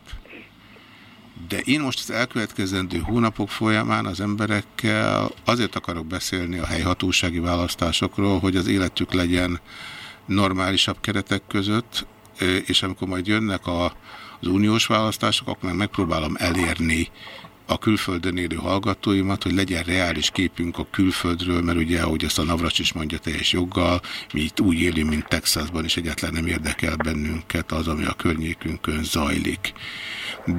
De én most az elkövetkezendő hónapok folyamán az emberekkel azért akarok beszélni a helyhatósági választásokról, hogy az életük legyen normálisabb keretek között, és amikor majd jönnek a, az uniós választások, akkor meg megpróbálom elérni a külföldön élő hallgatóimat, hogy legyen reális képünk a külföldről, mert ugye, ahogy azt a Navracs is mondja teljes joggal, mi itt úgy élünk, mint Texasban, és egyáltalán nem érdekel bennünket az, ami a környékünkön zajlik.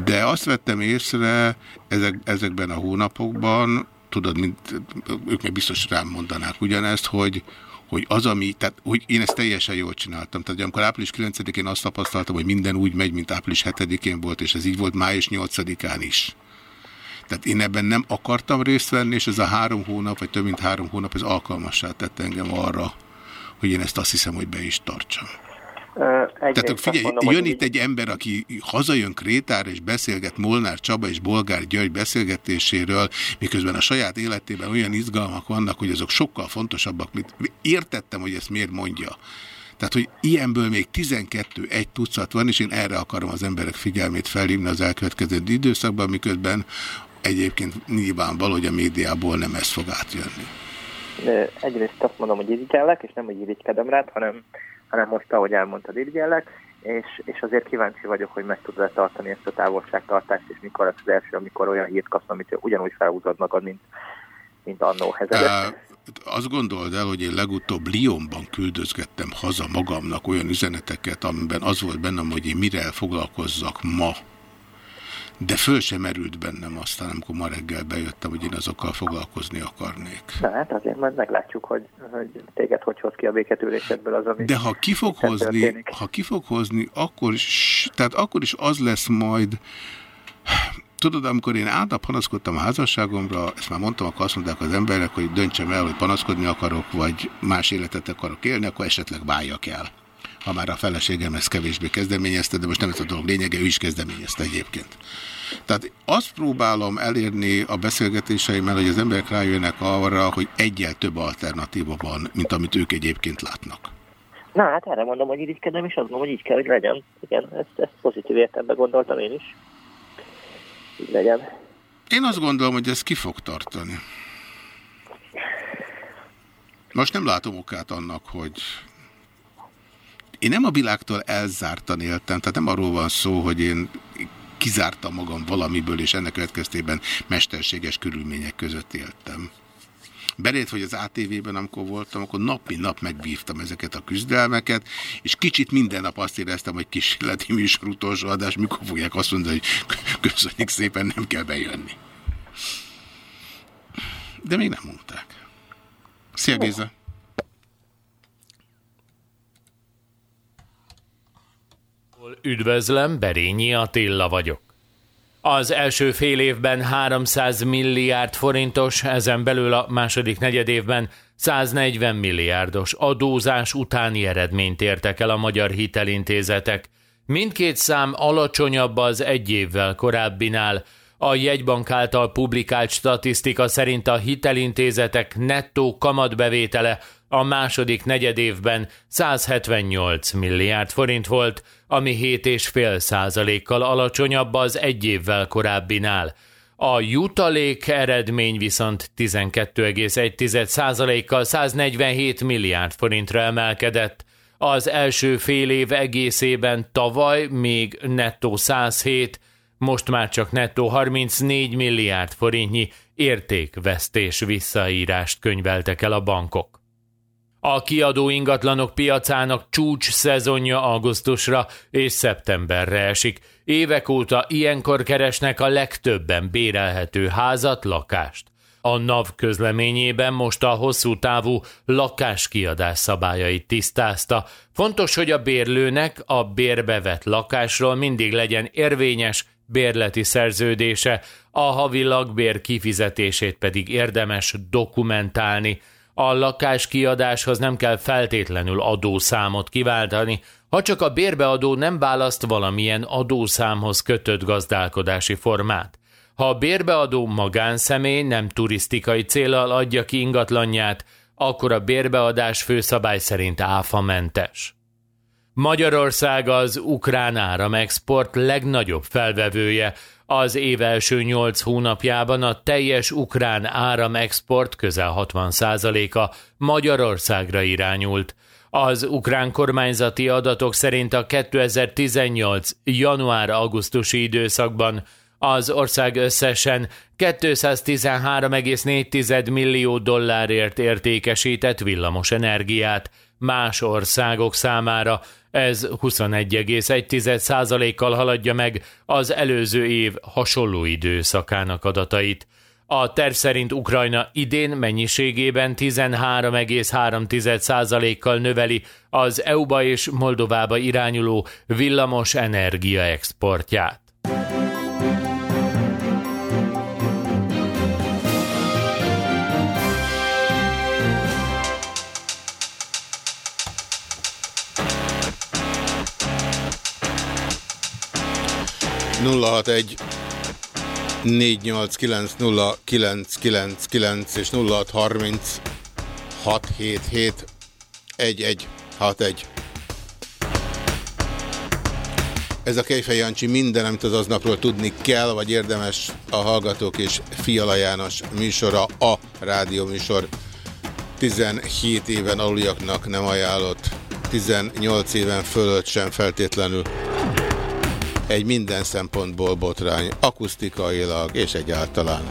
De azt vettem észre ezek, ezekben a hónapokban, tudod, mint, ők még biztos rám mondanák ugyanezt, hogy, hogy az, ami, tehát, hogy én ezt teljesen jól csináltam. Tehát amikor április 9-én azt tapasztaltam, hogy minden úgy megy, mint április 7-én volt, és ez így volt május 8-án is. Tehát én ebben nem akartam részt venni, és ez a három hónap, vagy több mint három hónap, ez alkalmassá tett engem arra, hogy én ezt azt hiszem, hogy be is tartsam. Tehát figyelj, mondom, jön itt egy ember, aki hazajön Krétára és beszélget Molnár Csaba és Bolgár György beszélgetéséről, miközben a saját életében olyan izgalmak vannak, hogy azok sokkal fontosabbak, mint értettem, hogy ezt miért mondja. Tehát, hogy ilyenből még 12 egy tucat van, és én erre akarom az emberek figyelmét felhívni az elkövetkező időszakban, miközben egyébként nyilvánvaló, hogy a médiából nem ez fog átjönni. Egyrészt azt mondom, hogy irigyellek, és nem, hogy irigykedem rád, hanem, hanem most, ahogy elmondtad, irigyellek, és, és azért kíváncsi vagyok, hogy meg tudod tartani ezt a távolságtartást, és mikor lesz az első, amikor olyan hírt kapsz, amit ugyanúgy felhúzod magad, mint, mint annó hezedet. Azt gondold el, hogy én legutóbb Lyonban küldözgettem haza magamnak olyan üzeneteket, amiben az volt bennem, hogy én mire foglalkozzak ma, de föl sem merült bennem aztán, amikor ma reggel bejöttem, hogy én azokkal foglalkozni akarnék. Na hát azért majd meglátjuk, hogy, hogy téged hogy hoz ki a béketűrésedből az, ami... De ha ki fog hozni, ha ki fog hozni, akkor is, tehát akkor is az lesz majd, Tudod, amikor én általában panaszkodtam a házasságomra, ezt már mondtam, akkor azt mondták az emberek, hogy döntsem el, hogy panaszkodni akarok, vagy más életet akarok élni, akkor esetleg váljak el ha már a feleségem ezt kevésbé kezdeményezte, de most nem ez a dolog lényege, ő is kezdeményezte egyébként. Tehát azt próbálom elérni a beszélgetéseimmel, hogy az emberek rájönnek arra, hogy egyel több alternatíva van, mint amit ők egyébként látnak. Na hát erre mondom, hogy irigykedem, és azt mondom, hogy így kell, hogy legyen. Igen, ezt, ezt pozitív értelemben gondoltam én is. Így legyen. Én azt gondolom, hogy ez ki fog tartani. Most nem látom okát annak, hogy én nem a világtól elzártan éltem, tehát nem arról van szó, hogy én kizártam magam valamiből, és ennek következtében mesterséges körülmények között éltem. Belét, hogy az ATV-ben, amikor voltam, akkor napi nap megbívtam ezeket a küzdelmeket, és kicsit minden nap azt éreztem, hogy kísérleti műsor utolsó adás, mikor fogják azt mondani, hogy köszönjük szépen, nem kell bejönni. De még nem mondták. Szia, Géza! Üdvözlöm, Berényi Attila vagyok. Az első fél évben 300 milliárd forintos, ezen belül a második negyedévben 140 milliárdos adózás utáni eredményt értek el a magyar hitelintézetek. Mindkét szám alacsonyabb az egy évvel korábbinál. A jegybank által publikált statisztika szerint a hitelintézetek nettó kamatbevétele a második negyedévben 178 milliárd forint volt, ami 7,5 százalékkal alacsonyabb az egy évvel korábbinál. A jutalék eredmény viszont 12,1 százalékkal 147 milliárd forintra emelkedett. Az első fél év egészében tavaly még nettó 107, most már csak nettó 34 milliárd forintnyi értékvesztés visszaírást könyveltek el a bankok. A kiadó ingatlanok piacának csúcs szezonja augusztusra és szeptemberre esik. Évek óta ilyenkor keresnek a legtöbben bérelhető házat, lakást. A NAV közleményében most a hosszú távú lakáskiadás szabályait tisztázta. Fontos, hogy a bérlőnek a bérbevett lakásról mindig legyen érvényes bérleti szerződése, a havi lakbér kifizetését pedig érdemes dokumentálni. A lakáskiadáshoz nem kell feltétlenül adószámot kiváltani, ha csak a bérbeadó nem választ valamilyen adószámhoz kötött gazdálkodási formát. Ha a bérbeadó magánszemély nem turisztikai célral adja ki ingatlanját, akkor a bérbeadás főszabály szerint áfamentes. Magyarország az ukrán áramexport legnagyobb felvevője, az év első nyolc hónapjában a teljes ukrán áramexport közel 60%-a Magyarországra irányult. Az ukrán kormányzati adatok szerint a 2018. január-augusztusi időszakban az ország összesen 213,4 millió dollárért értékesített villamos energiát, más országok számára ez 21,1%-kal haladja meg az előző év hasonló időszakának adatait. A terv szerint Ukrajna idén mennyiségében 13,3%-kal növeli az EU-ba és Moldovába irányuló villamos energia exportját. 061 489 és 0630 677 1161. Ez a Kejfej Jancsi minden, amit az aznapról tudni kell, vagy érdemes a Hallgatók és Fiala János műsora, a rádió műsor 17 éven aluliaknak nem ajánlott, 18 éven fölött sem feltétlenül egy minden szempontból botrány, akusztikailag és egyáltalán.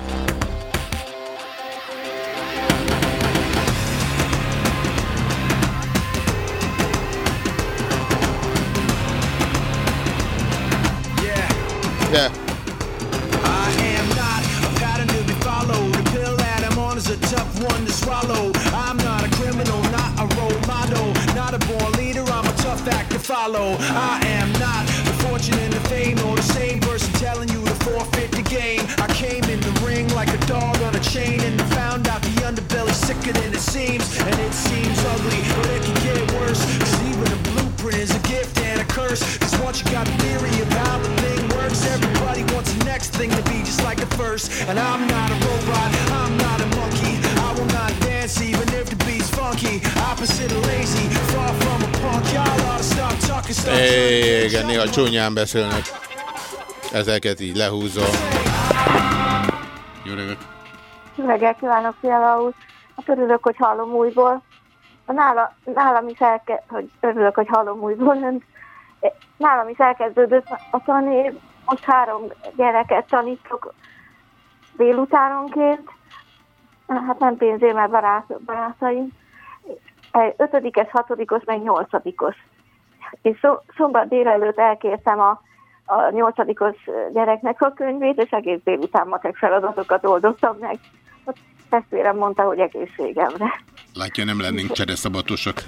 Follow. I am not Igen, néha csúnyán beszélnek. Ezeket így lehúzom. Jó reggelt! Jó reggelt kívánok, Fiala úr! Hát örülök, hogy hallom újból. Nála, nálam is elke, hogy örülök, hogy hallom újból. Nálam is elkezdődött a tanév. Most három gyereket tanítok délutánonként. hát nem pénzért, mert barát, barátaim, ötödikes, hatodikos, meg nyolcadikos. És szombat délelőtt elkértem a, a nyolcadikos gyereknek a könyvét, és egész délután matek feladatokat oldottam meg. A testvérem mondta, hogy egészségemre. Látja, nem lennénk csereszabatosak.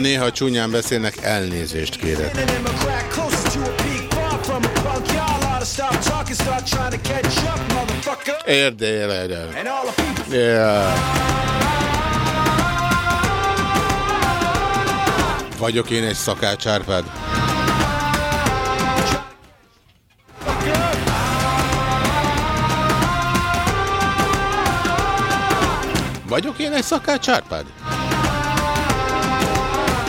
Néha csúnyán beszélnek, elnézést kérek. People. Yeah. Vagyok én egy szakács Árpád? Vagyok én egy szakács Árpád?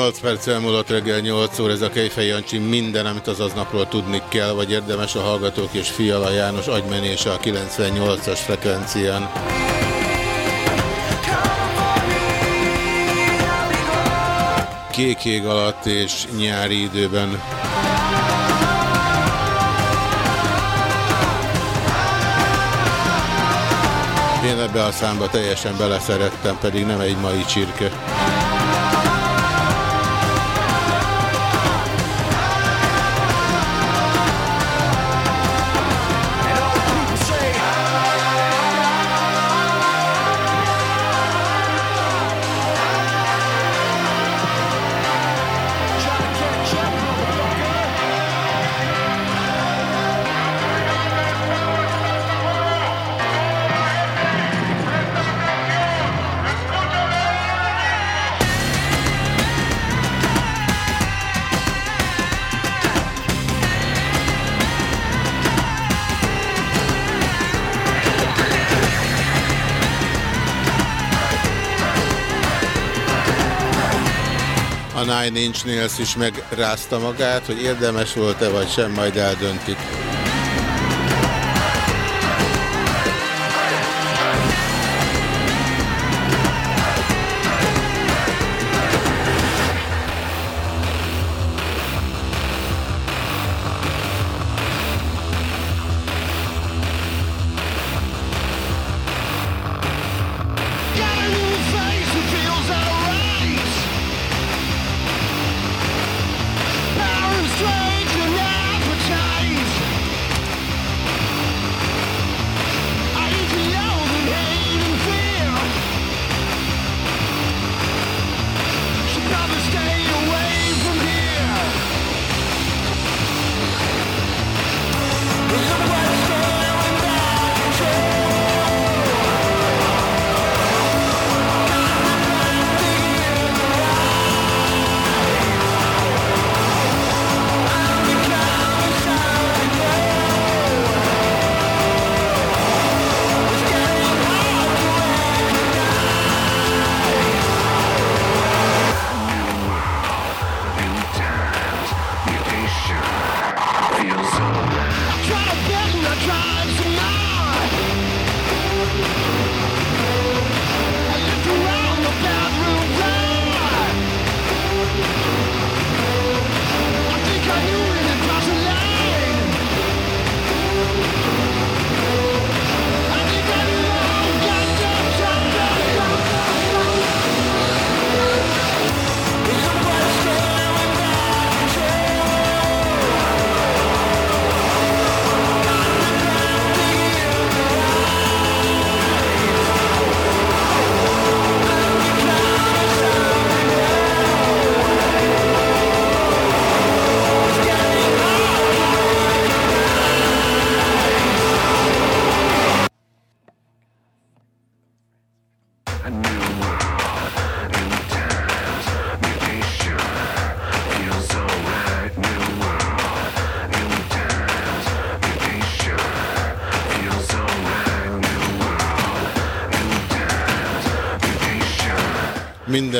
Nyolc perc elmúlott reggel 8 óra, ez a Kejfej Jancsi minden, amit az aznapról tudni kell, vagy érdemes a Hallgatók és Fiala János agymenése a 98-as frekvencián. Kék ég alatt és nyári időben. Én ebbe a számba teljesen beleszerettem, pedig nem egy mai csirke. A Nine Inch Nails is megrázta magát, hogy érdemes volt-e vagy sem, majd eldöntik.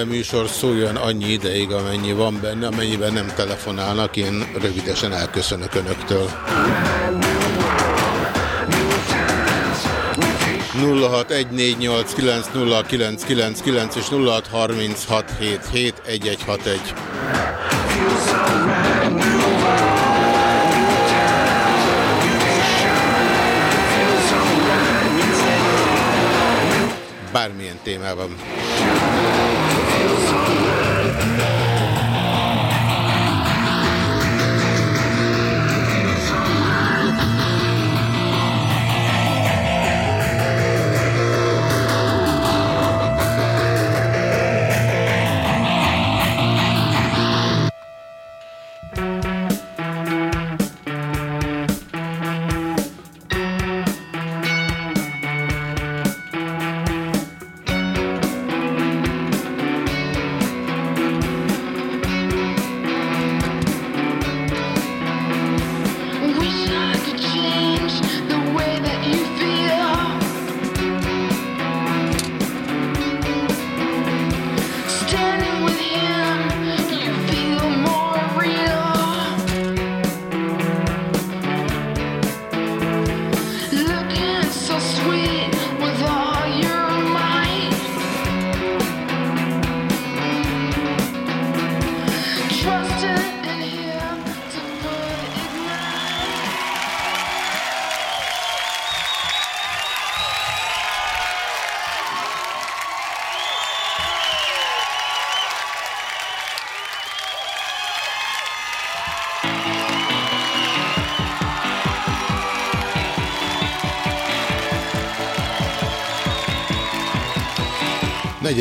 Minden műsor szóljon annyi ideig, amennyi van benne, amennyiben nem telefonálnak, én rövidesen elköszönök önöktől. 0614890999 és 0636771161. Bármilyen témában. Thank.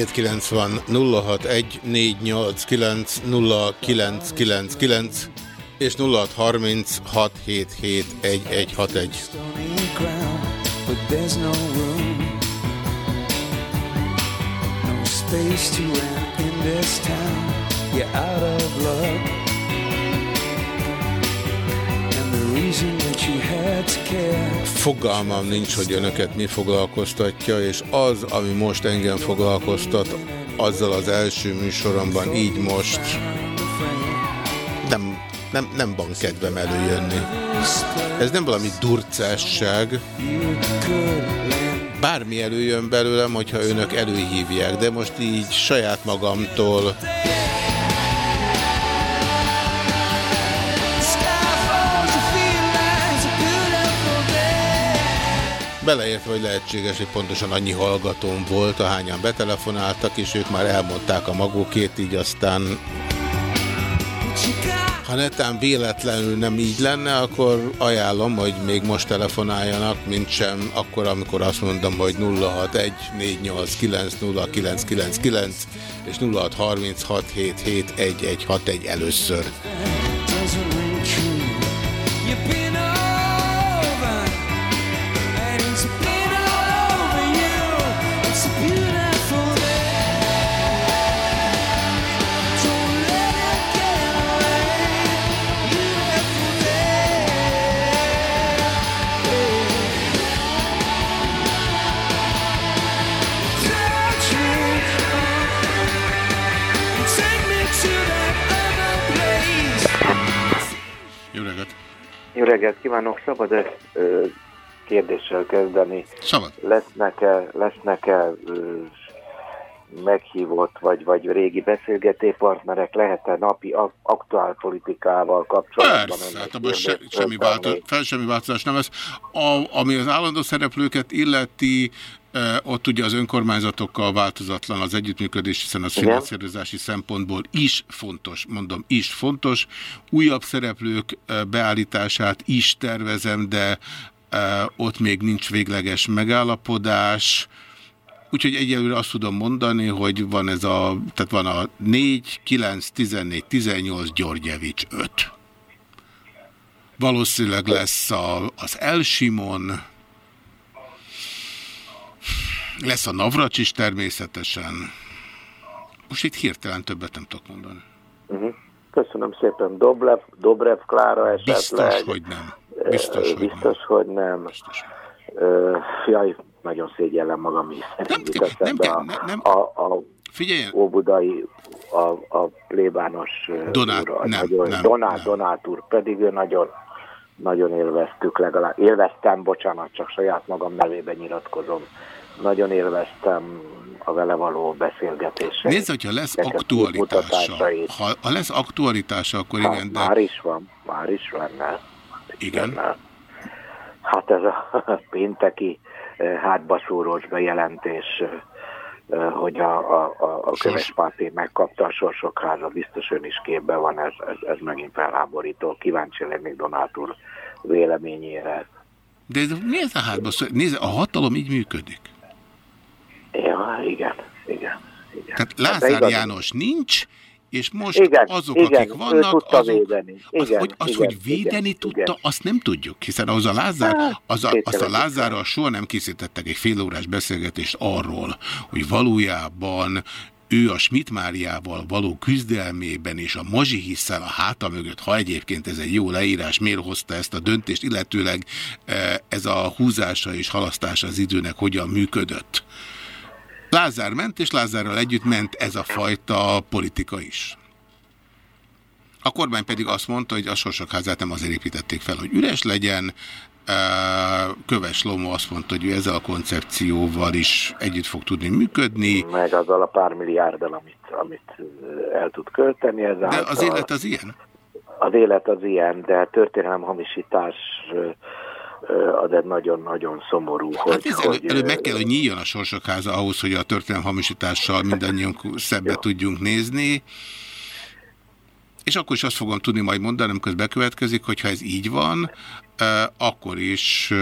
490 061 és 0636771161. Space to end in this town, you're out of luck. Fogalmam nincs, hogy önöket mi foglalkoztatja, és az, ami most engem foglalkoztat, azzal az első műsoromban így most nem, nem, nem van kedvem előjönni. Ez nem valami durcásság. Bármi előjön belőlem, hogyha önök előhívják, de most így saját magamtól Beleértve, hogy lehetséges, hogy pontosan annyi hallgatóm volt, ahányan betelefonáltak, és ők már elmondták a magukét, így aztán ha netán véletlenül nem így lenne, akkor ajánlom, hogy még most telefonáljanak, mint sem akkor, amikor azt mondom, hogy 061 489 0999 és 0636771161 először. doesn't ring true. Jó reggelt kívánok, szabad ezt ö, kérdéssel kezdeni? Szabad. Lesznek-e, lesznek-e ö, meghívott vagy, vagy régi beszélgető partnerek, lehet-e napi ak- aktuál politikával kapcsolatban? Persze, hát abban se, semmi, változás, fel semmi változás nem lesz. A, ami az állandó szereplőket illeti, ott ugye az önkormányzatokkal változatlan az együttműködés, hiszen az finanszírozási szempontból is fontos, mondom, is fontos. Újabb szereplők beállítását is tervezem, de ott még nincs végleges megállapodás. Úgyhogy egyelőre azt tudom mondani, hogy van ez a, tehát van a 4, 9, 14, 18, Györgyevics 5. Valószínűleg lesz a, az Elsimon, lesz a Navracsis természetesen. Most itt hirtelen többet nem tudok mondani. Uh-huh. Köszönöm szépen. Doblev, Dobrev Klára esetleg. Biztos, hogy nem. Biztos, hogy Biztos, hogy nem. Biztos. Ö, Jaj, nagyon szégyellem magam, hiszen nem, jut eszembe a, nem. a, a Figyeljen. Óbudai a, a plébános Donát, úr, nem, nagyon, nem, Donát, nem. Donát úr, pedig ő nagyon, nagyon élveztük legalább. Élveztem, bocsánat, csak saját magam nevében nyilatkozom. Nagyon élveztem a vele való beszélgetéseit. Nézd, hogyha lesz aktualitása. Ha, ha lesz aktualitása, akkor Hát, igen, de... Már is van, már is lenne. Igen. Lenne. Hát ez a pénteki eh, hátbaszúrós bejelentés, eh, eh, hogy a, a, a, a Köves Páté megkapta a sorsok háza, biztos ön is képben van, ez, ez, ez megint felháborító. Kíváncsi lennék Donát úr véleményére. De ez, mi ez a hátba? szó- Nézd, a hatalom így működik. Ja, igen, igen. igen. Tehát de Lázár igaz. János nincs, és most Igen, azok, igen, akik vannak, azok, védeni. az, Igen, hogy, az, igen, hogy védeni igen, tudta, igen. azt nem tudjuk, hiszen az a Lázár, Hát, az a, azt a Lázárral soha nem készítettek egy félórás beszélgetést arról, hogy valójában ő a Schmidt Máriával való küzdelmében és a mazsihisszel a háta mögött, ha egyébként ez egy jó leírás, miért hozta ezt a döntést, illetőleg eh, ez a húzása és halasztása az időnek hogyan működött. Lázár ment, és Lázárral együtt ment ez a fajta politika is. A kormány pedig azt mondta, hogy a Sorsok házát nem azért építették fel, hogy üres legyen. Köves Lomó azt mondta, hogy ő ezzel a koncepcióval is együtt fog tudni működni. Meg azzal a pár milliárddal, amit, amit el tud költeni. De Ezáltal. az élet az ilyen? Az élet az ilyen, de történelem hamisítás az egy nagyon-nagyon szomorú, hogy... Hát ez elő, hogy előbb meg kell, hogy nyíljon a Sorsok háza ahhoz, hogy a történelem hamisítással mindannyian szebbe tudjunk nézni. És akkor is azt fogom tudni majd mondani, amikor ez bekövetkezik, hogy ha ez így van, akkor is...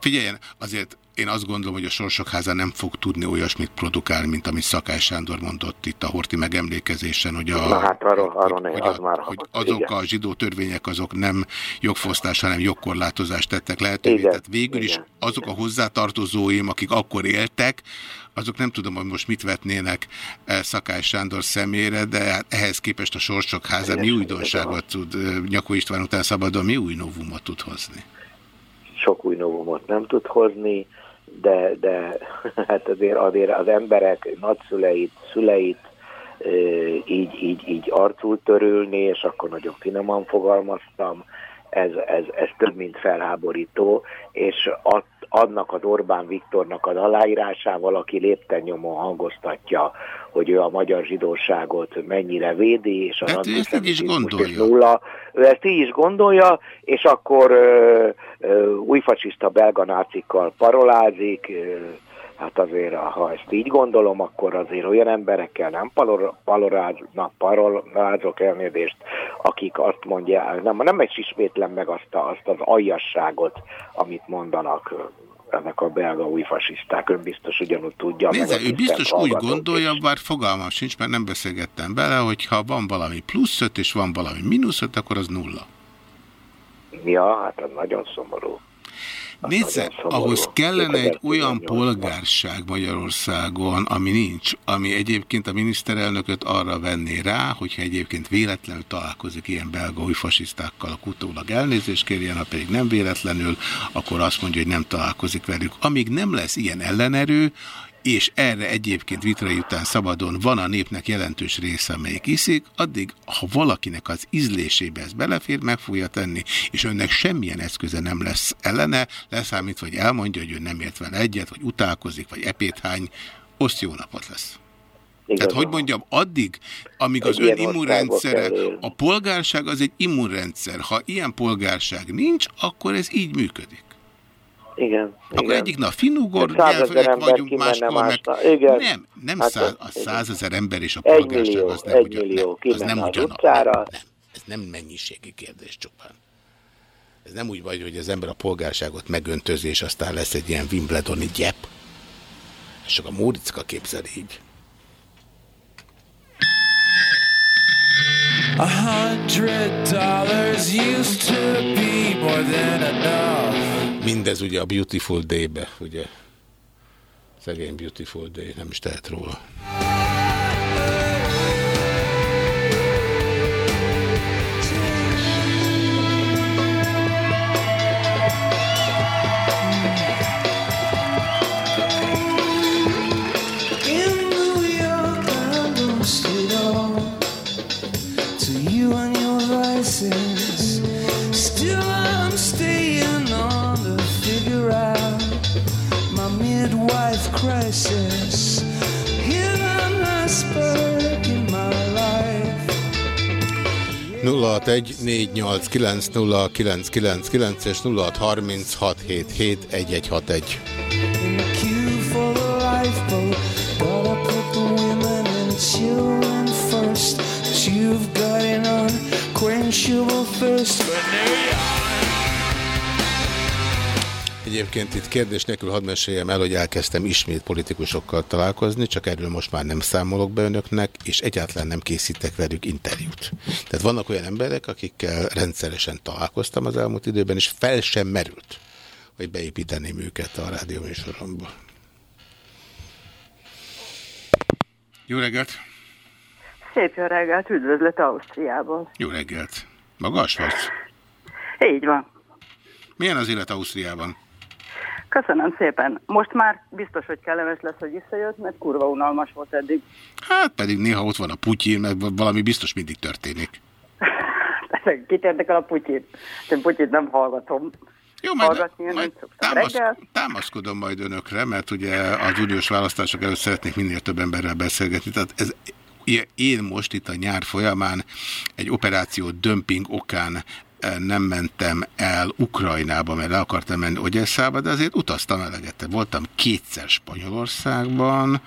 Figyeljen, azért én azt gondolom, hogy a Sorsok háza nem fog tudni olyasmit produkálni, mint amit Szakás Sándor mondott itt a Horti megemlékezésen, hogy, a, Na hát arról, arról hogy, az a, már hogy azok igen. a zsidó törvények azok nem jogfosztás, hanem jogkorlátozást tettek lehetővé. Igen, Tehát végül is igen. azok a hozzátartozóim, akik akkor éltek, azok nem tudom, hogy most mit vetnének eh, Szakás Sándor szemére, de hát ehhez képest a Sorsok háza mi újdonságot tud, eh, Nyakó István után szabadon mi új novumot tud hozni? sok új novumot nem tud hozni, de, de hát azért, azért az emberek nagyszüleit, szüleit így, így, így arcul törülni, és akkor nagyon finoman fogalmaztam, ez, ez, ez több, mint felháborító, és ad, adnak az Orbán Viktornak az aláírásával, aki lépten nyomon hangoztatja, hogy ő a magyar zsidóságot mennyire védi, és az Hát ő ezt így is gondolja. nulla. Ő ezt így is gondolja, és akkor ö, ö, újfasiszta belga nácikkal parolázik, ö, hát azért, ha ezt így gondolom, akkor azért olyan emberekkel nem palor- paloráznak, parolázok elnézést, akik azt mondják, nem, nem is ismétlem meg azt, a, azt az aljasságot, amit mondanak ezek a belga újfasiszták, ön biztos ugyanúgy tudja. Nézze, ő biztos úgy gondolja, bár fogalmam sincs, mert nem beszélgettem bele, hogy ha van valami plusz öt és van valami mínusz öt, akkor az nulla. Ja, hát az nagyon szomorú. Nézze, ahhoz kellene egy olyan polgárság Magyarországon, ami nincs, ami egyébként a miniszterelnököt arra venné rá, hogyha egyébként véletlenül találkozik ilyen belga új fasisztákkal, a utólag elnézést kérjen, ha pedig nem véletlenül, akkor azt mondja, hogy nem találkozik velük. Amíg nem lesz ilyen ellenerő, és erre egyébként vitrai után szabadon van a népnek jelentős része, amelyik iszik, addig, ha valakinek az ízlésébe ez belefér, meg fogja tenni, és önnek semmilyen eszköze nem lesz ellene, leszámít, vagy elmondja, hogy ő nem ért vele egyet, vagy utálkozik, vagy epéthány, oszt jó napot lesz. Tehát, hogy mondjam, addig, amíg az ön immunrendszere, a polgárság az egy immunrendszer. Ha ilyen polgárság nincs, akkor ez így működik. Igen. Akkor igen. egyik nap finugor, nyelvek ember vagyunk, máskor meg... Igen. Nem, nem Hát száz, a százezer ember és a Egy polgárság millió, az nem egy ugyan, millió nem, az nem az ugyanaz. utcára. Nem, nem, ez nem mennyiségi kérdés csupán. Ez nem úgy vagy, hogy az ember a polgárságot megöntözi, és aztán lesz egy ilyen Wimbledoni gyep. És csak a Móriczka képzel így. A hundred dollars used to be more than enough. Mindez ugye a Beautiful Day-be, ugye? Szegény Beautiful Day, nem is tehet róla. 061 és 0636771161. You've got an unquenchable thirst. For New York Egyébként itt kérdés nélkül hadd meséljem el, hogy elkezdtem ismét politikusokkal találkozni, csak erről most már nem számolok be önöknek, és egyáltalán nem készítek velük interjút. Tehát vannak olyan emberek, akikkel rendszeresen találkoztam az elmúlt időben, és fel sem merült, hogy beépíteném őket a rádióműsoromba. Jó reggelt! Szép jó reggelt, üdvözlet Ausztriából. Jó reggelt! Magas vagy? Így van. Milyen az élet Ausztriában? Köszönöm szépen. Most már biztos, hogy kellemes lesz, hogy visszajött, mert kurva unalmas volt eddig. Hát pedig néha ott van a Putyin, meg valami biztos mindig történik. Kit érdekel a Putyin? Én Putyit nem hallgatom. Jó, majd, szoktam. támasz, támaszkodom majd önökre, mert ugye az uniós választások előtt szeretnék minél több emberrel beszélgetni. Tehát ez, én most itt a nyár folyamán egy operáció dömping okán nem mentem el Ukrajnába, mert le akartam menni Ogyesszába, de azért utaztam eleget. Voltam kétszer Spanyolországban,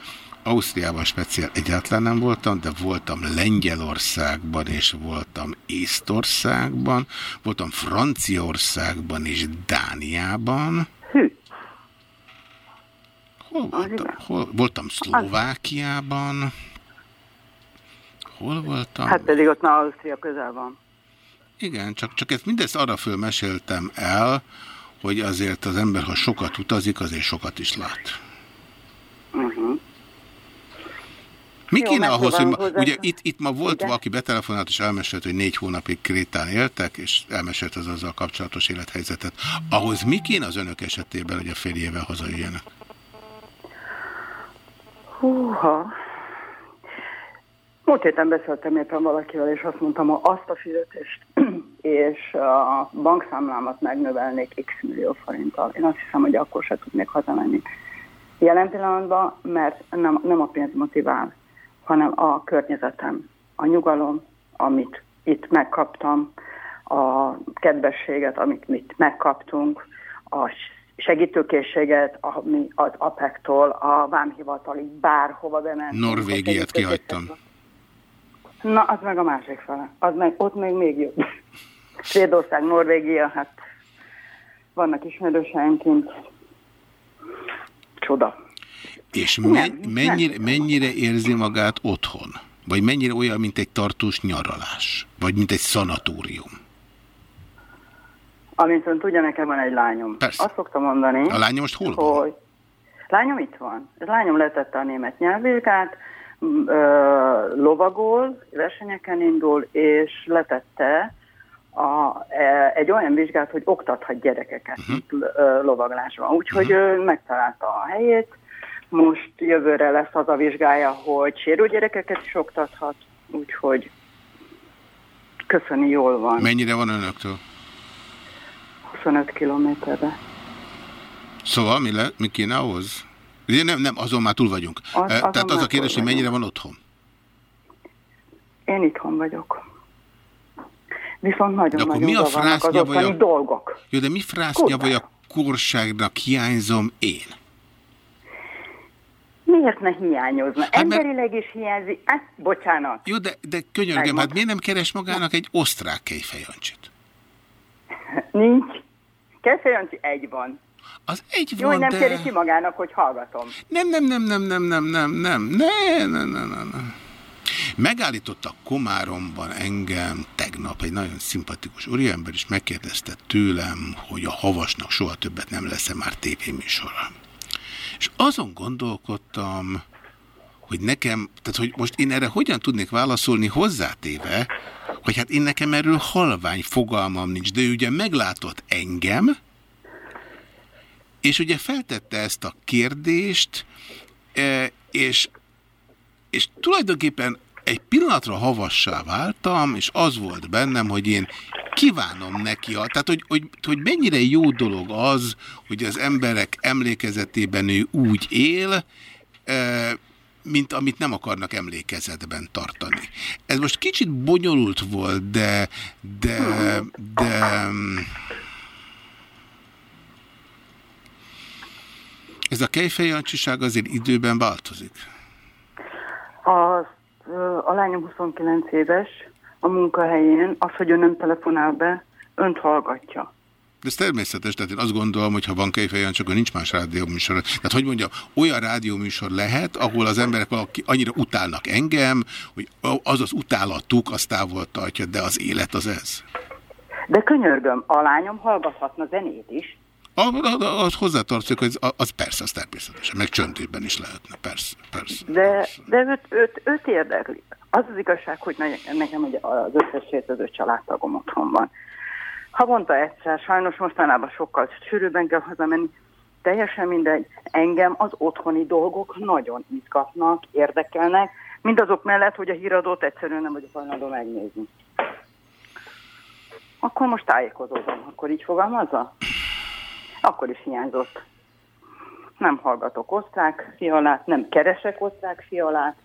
Ausztriában speciál egyáltalán nem voltam, de voltam Lengyelországban, és voltam Észtországban, voltam Franciaországban és Dániában. Hol voltam? Hol, voltam Szlovákiában. Hol voltam? Hát pedig ott már Ausztria közel van. Igen, csak, csak ezt mindezt arra fölmeséltem el, hogy azért az ember, ha sokat utazik, azért sokat is lát. Uh-huh. Mi Jó, kéne ahhoz, hogy ma, ugye itt, itt ma volt Igen. valaki betelefonált és elmesélt, hogy négy hónapig Krétán éltek, és elmesélt az azzal kapcsolatos élethelyzetet. Ahhoz mi kéne az önök esetében, hogy a fél éve hazajöjjenek? Húha. Múlt héten beszéltem éppen valakivel, és azt mondtam, hogy azt a fizetést és a bankszámlámat megnövelnék x millió forinttal. Én azt hiszem, hogy akkor se tudnék hazamenni. Jelen pillanatban, mert nem, nem a pénz motivál, hanem a környezetem, a nyugalom, amit itt megkaptam, a kedvességet, amit mit megkaptunk, a segítőkészséget, ami az APEC-tól, a vámhivatalig bárhova bement. Norvégiát kihagytam. Na, az meg a másik fele. Az meg, ott még még jobb. Svédország, Norvégia, hát vannak ismerőseim kint. Csoda. És me mennyire, mennyire érzi magát otthon? Vagy mennyire olyan, mint egy tartós nyaralás? Vagy mint egy szanatórium? Amint ön tudja, nekem van egy lányom. Persze. Azt szoktam mondani, A lánya most hol van? hogy lányom itt van. A lányom letette a német nyelvvizsgát, lovagol, versenyeken indul, és letette a, e, egy olyan vizsgát, hogy oktathat gyerekeket Mhm. uh-huh. ö, lovaglásban. Úgyhogy ő megtalálta a helyét. Most jövőre lesz az a vizsgája, hogy sérült gyerekeket is oktathat, úgyhogy köszöni, jól van. Mennyire van önöktől? 25 kilométerre. Szóval mi, le, mi kéne ahhoz? Ugye nem, nem, azon már túl vagyunk. Az- Tehát az a kérdés, hogy mennyire van otthon? Én itthon vagyok. Viszont nagyon De akkor nagyon mi a zavarnak az a- dolgok. Jó, de mi frásznya vagy a korságnak hiányzom én? Miért ne hiányozna? Hát Hát, Emberileg is hiányzik. Eh, bocsánat. Jó, de, de könyörgöm, Megmond. hát miért nem keres magának egy osztrák kejfejancsit? Nincs. Keszely Jancsi egy van. Az egy Jó, van, nem de... kéri ki magának, hogy hallgatom. Nem, nem, nem, nem, nem, nem, nem, nem, nem, nem, nem, nem, nem. Megállítottak Komáromban engem tegnap egy nagyon szimpatikus úriember, és megkérdezte tőlem, hogy a havasnak soha többet nem lesz-e már tévéműsora. És azon gondolkodtam, hogy nekem, tehát hogy most én erre hogyan tudnék válaszolni hozzátéve, hogy hát én nekem erről halvány fogalmam nincs, de ő ugye meglátott engem, és ugye feltette ezt a kérdést, eh, és, és tulajdonképpen egy pillanatra havassá váltam, és az volt bennem, hogy én kívánom neki, a, tehát hogy, hogy, hogy mennyire jó dolog az, hogy az emberek emlékezetében ő úgy él, e, mint amit nem akarnak emlékezetben tartani. Ez most kicsit bonyolult volt, de, de, de ez a kejfejancsiság azért időben változik. A, a lányom 29 éves, a munkahelyén, az, hogy ő nem telefonál be, önt hallgatja. De ez természetes, tehát én azt gondolom, hogy ha van Kejfej csak nincs más rádióműsor. Tehát hogy mondjam, olyan rádióműsor lehet, ahol az emberek valaki annyira utálnak engem, hogy az az utálatuk, az távol tartja, de az élet az ez. De könyörgöm, a lányom hallgathatna zenét is. Az hozzátartozik, hogy az, az persze, az természetesen, meg csöntében is lehetne, persze, persze. De, de őt, őt, őt érdekli. Az az igazság, hogy nekem az összes sértődő családtagom otthon van. Havonta egyszer, sajnos mostanában sokkal sűrűbben kell hazamenni, teljesen mindegy, engem az otthoni dolgok nagyon izgatnak, érdekelnek, mindazok mellett, hogy a híradót egyszerűen nem vagyok hajlandó megnézni. Akkor most tájékozódom, akkor így fogalmazza? Akkor is hiányzott. Nem hallgatok osztrák fialát, nem keresek osztrák fialát,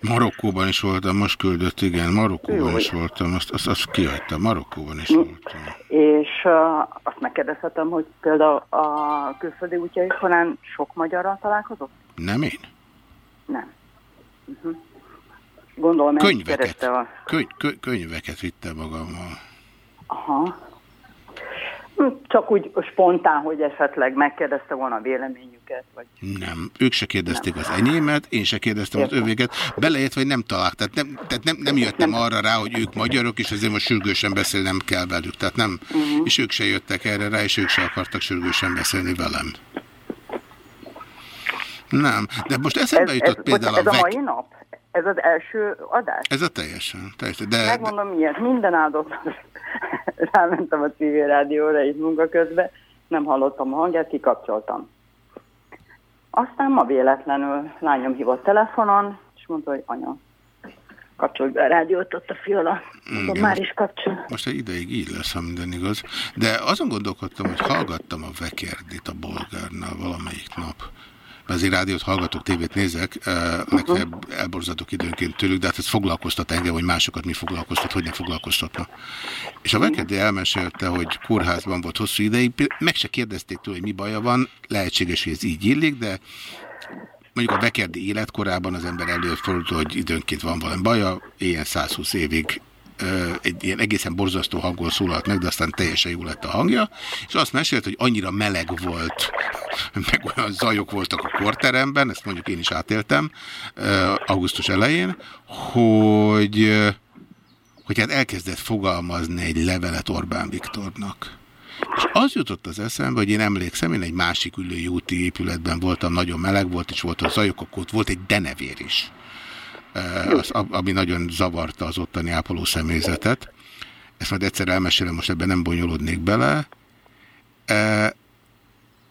Marokkóban is voltam, most küldött, igen, Marokkóban Jó, is voltam, azt, azt, azt kihagytam, Marokkóban is voltam. És uh, azt megkérdezhetem, hogy például a külföldi útjai során sok magyarral találkozott? Nem én? Nem. Uh -huh. Gondolom, könyveket, a... köny, kö, könyveket vittem magammal. Aha. Csak úgy spontán, hogy esetleg megkérdezte volna a véleményüket? Vagy... Nem, ők se kérdezték nem. az enyémet, én se kérdeztem Értem. az övéket, beleért, vagy nem talált. Tehát nem, tehát nem, nem jöttem nem. arra rá, hogy ők magyarok, és ezért most sürgősen beszélnem kell velük. Tehát nem, uh mhm. -huh. és ők se jöttek erre rá, és ők se akartak sürgősen beszélni velem. Nem, de most eszembe jutott ez, például ez a... Ez a mai nap? Ez az első adás? Ez a teljesen. teljesen de, Megmondom miért. Minden áldott rámentem a civil rádióra itt munka közben, nem hallottam a hangját, kikapcsoltam. Aztán ma véletlenül lányom hívott telefonon, és mondta, hogy anya, kapcsolj be a rádiót ott a fiola. Mondom, már is kapcsol. Most egy ideig így lesz, ha minden igaz. De azon gondolkodtam, hogy hallgattam a Vekerdit a bolgárnál valamelyik nap azért rádiót hallgatok, tévét nézek, legfeljebb elborzatok időnként tőlük, de hát ez foglalkoztat engem, hogy másokat mi foglalkoztat, hogy ne foglalkoztatna. És a Vekerdi elmesélte, hogy kórházban volt hosszú ideig, meg se kérdezték tőle, hogy mi baja van, lehetséges, hogy ez így illik, de mondjuk a Vekerdi életkorában az ember előfordult, hogy időnként van valami baja, ilyen 120 évig egy ilyen egészen borzasztó hangból szólalt meg, de aztán teljesen jó lett a hangja, és azt mesélt, hogy annyira meleg volt, meg olyan zajok voltak a korteremben, ezt mondjuk én is átéltem augusztus elején, hogy, hogy hát elkezdett fogalmazni egy levelet Orbán Viktornak. És az jutott az eszembe, hogy én emlékszem, én egy másik ülői úti épületben voltam, nagyon meleg volt, és volt a zajok, akkor ott volt egy denevér is az, ami nagyon zavarta az ottani ápoló személyzetet. Ezt majd egyszer elmesélem, most ebben nem bonyolódnék bele. E,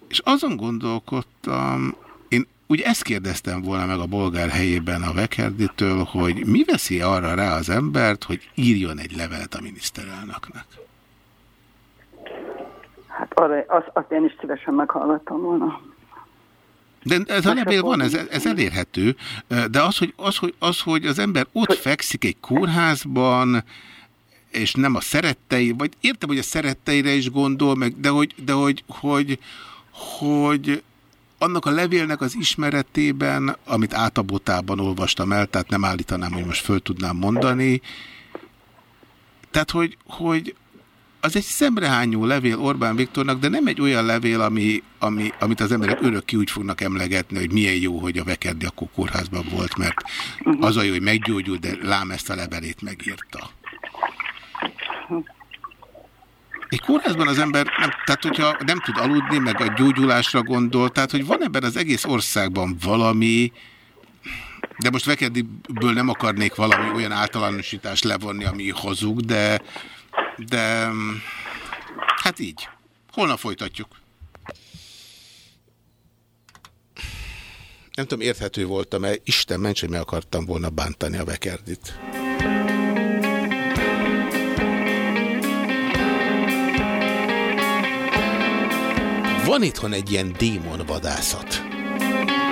és azon gondolkodtam, én úgy ezt kérdeztem volna meg a bolgár helyében a Vekerditől, hogy mi veszi arra rá az embert, hogy írjon egy levelet a miniszterelnöknek? Hát arra, azt, azt én is szívesen meghallgattam volna. De ez a levél van, ez, ez elérhető, de az hogy, az, hogy, az, hogy az ember ott fekszik egy kórházban, és nem a szerettei, vagy értem, hogy a szeretteire is gondol, meg, de hogy, de hogy, hogy, hogy annak a levélnek az ismeretében, amit átabotában olvastam el, tehát nem állítanám, hogy most föl tudnám mondani, tehát, hogy, hogy az egy szemrehányó levél Orbán Viktornak, de nem egy olyan levél, ami, ami, amit az emberek örökké úgy fognak emlegetni, hogy milyen jó, hogy a Vekerdi akkor kórházban volt, mert az a jó, hogy meggyógyult, de lám ezt a levelét megírta. Egy kórházban az ember, nem, tehát hogyha nem tud aludni, meg a gyógyulásra gondol, tehát hogy van ebben az egész országban valami, de most Vekerdiből nem akarnék valami olyan általánosítást levonni, ami hazug, de de hát így. Holnap folytatjuk. Nem tudom, érthető voltam-e, Isten ments, hogy meg akartam volna bántani a Vekerdit. Van itthon egy ilyen démonvadászat.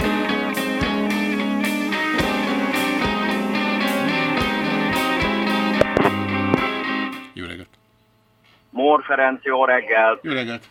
Jó Mór Ferenc, jó reggelt! Jó reggelt!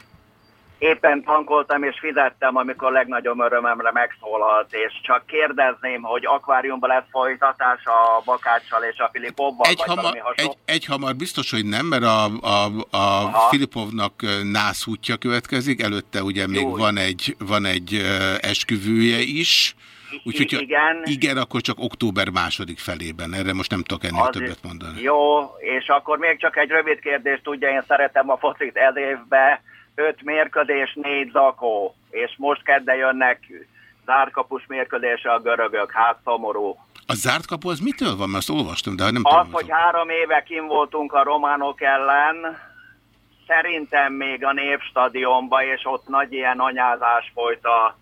Éppen tankoltam és fizettem, amikor legnagyobb örömemre megszólalt, és csak kérdezném, hogy akváriumban lesz folytatás a Bakáccsal és a Filipovval, Egy, hamar, egy, egy hamar biztos, hogy nem, mert a, a, a Filipovnak ö, nász útja következik, előtte ugye még van egy, van egy esküvője is, úgyhogy ha igen. igen, akkor csak október második felében, erre most nem tudok ennél Azért- többet mondani. Jó, és akkor még csak egy rövid kérdés, tudja, én szeretem a focit ez öt mérkőzés, négy zakó, és most kedden jönnek zárkapus mérkőzése a görögök, hát szomorú. A zárt kapu az mitől van? Mert azt olvastam, de nem Az, tudom. hogy három éve kim voltunk a románok ellen, szerintem még a Népstadionba, és ott nagy ilyen anyázás folyt a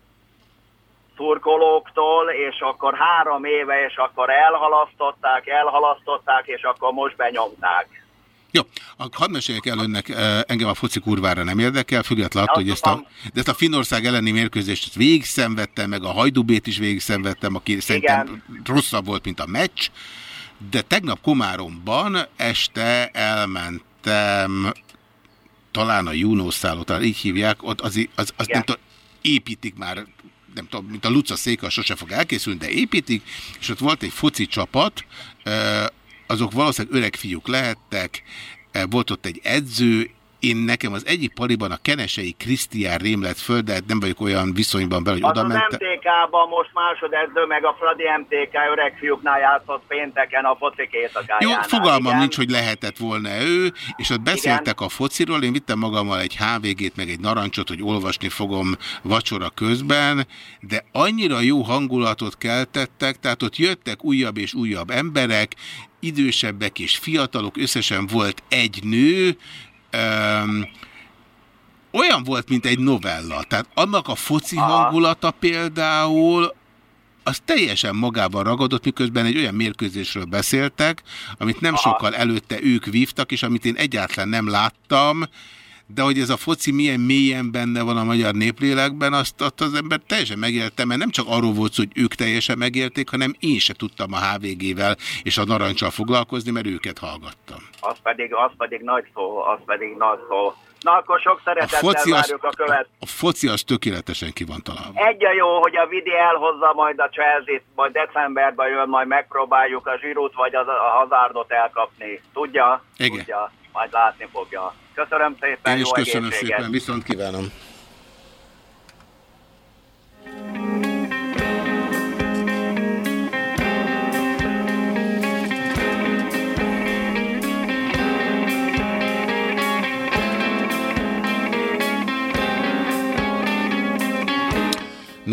szurkolóktól, és akkor három éve, és akkor elhalasztották, elhalasztották, és akkor most benyomták. Jó, a- hadd meséljek el önnek, eh, engem a foci kurvára nem érdekel, függetlenül attól, hogy ezt a, de ezt a Finország elleni mérkőzést végig szenvedtem, meg a Hajdubét is végig szenvedtem, aki szerintem rosszabb volt, mint a meccs, de tegnap Komáromban este elmentem talán a Junoszálló, talán így hívják, ott az, az, az nem tudom, építik már, nem tudom, mint a Luca széka sose fog elkészülni, de építik, és ott volt egy foci csapat, azok valószínűleg öreg fiúk lehettek, volt ott egy edző, én nekem az egyik paliban a kenesei Krisztián rém lett föl, de nem vagyok olyan viszonyban vele, hogy Az oda az mentem. MTK-ban most másodedző, meg a Fradi MTK öreg fiúknál játszott pénteken a focik Jó, fogalmam igen. nincs, hogy lehetett volna ő, és ott beszéltek a fociról, én vittem magammal egy HVG-t, meg egy narancsot, hogy olvasni fogom vacsora közben, de annyira jó hangulatot keltettek, tehát ott jöttek újabb és újabb emberek, idősebbek és fiatalok, összesen volt egy nő, öm, olyan volt, mint egy novella. Tehát annak a foci hangulata például, az teljesen magában ragadott, miközben egy olyan mérkőzésről beszéltek, amit nem sokkal előtte ők vívtak, és amit én egyáltalán nem láttam, de hogy ez a foci milyen mélyen benne van a magyar néplélekben, azt, azt az ember teljesen megélte, mert nem csak arról volt hogy ők teljesen megélték, hanem én se tudtam a HVG-vel és a narancsal foglalkozni, mert őket hallgattam. Az pedig, az pedig nagy szó, az pedig nagy szó. Na akkor sok A szeretettel foci, az, várjuk a követ. a foci az tökéletesen ki van találva. Egy a jó, hogy a Vidi elhozza majd a Chelsea-t, majd decemberben jön, majd megpróbáljuk a zsírót vagy a hazárdot elkapni. Tudja? Igen. Tudja. Majd látni fogja. Köszönöm szépen, Én is jó köszönöm egészséget. szépen, viszont kívánom.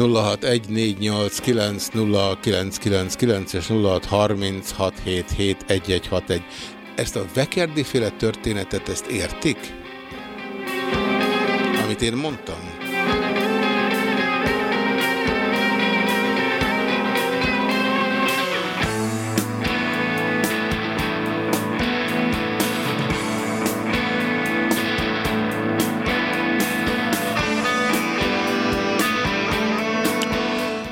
nulla hat egy négy nyolc kilenc nulla kilenc kilenc kilenc és nulla hat harminc hat hét hét egy egy hat egy. Ezt a Vekerdi féle történetet, ezt értik? Amit én mondtam?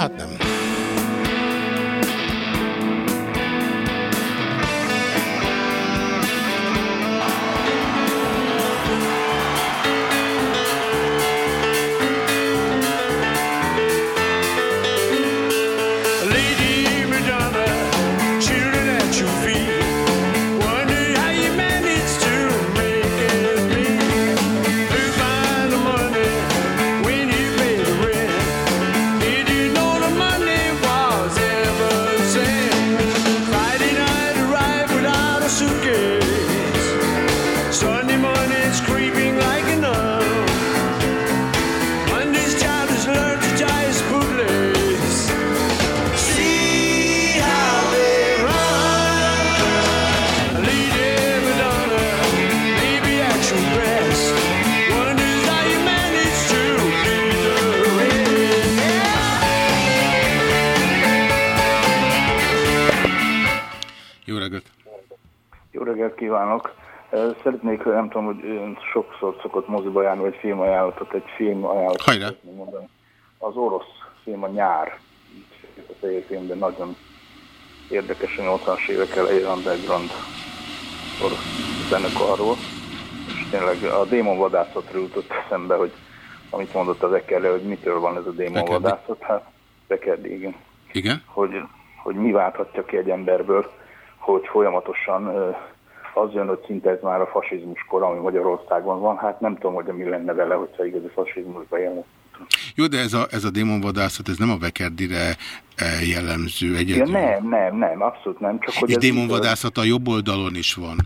Cut them. Szeretnék, nem tudom, hogy ön sokszor szokott moziba járni, vagy filmajánlatot, egy film ajánlatot Hajrá. mondani. Az orosz film a nyár, a fehér filmben nagyon érdekes a 80-as évek elején underground orosz zenekarról, és tényleg a démonvadászatról jutott eszembe, hogy amit mondott az Ekerre, hogy mitől van ez a démonvadászat, hát Ekerdi, igen. Igen? Hogy, hogy mi válthatja ki egy emberből, hogy folyamatosan az jön, hogy szinte ez már a fasizmus kor, ami Magyarországon van, hát nem tudom, hogy mi lenne vele, hogyha igazi fasizmusba élne. Jó, de ez a, ez a démonvadászat, ez nem a Vekerdire eh, jellemző Ja, egyedül. nem, nem, nem, abszolút nem. Csak hogy És démonvadászat a jobb oldalon is van.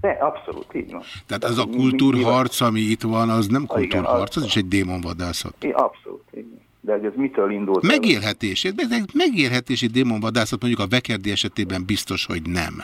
De, abszolút, így van. Tehát az a kultúrharc, ami itt van, az nem Ah, kultúrharc, az is egy démonvadászat. I, abszolút, így van. De hogy ez mitől indult? Megélhetés. Megélhetési démonvadászat mondjuk a Vekerdi esetében biztos, hogy nem.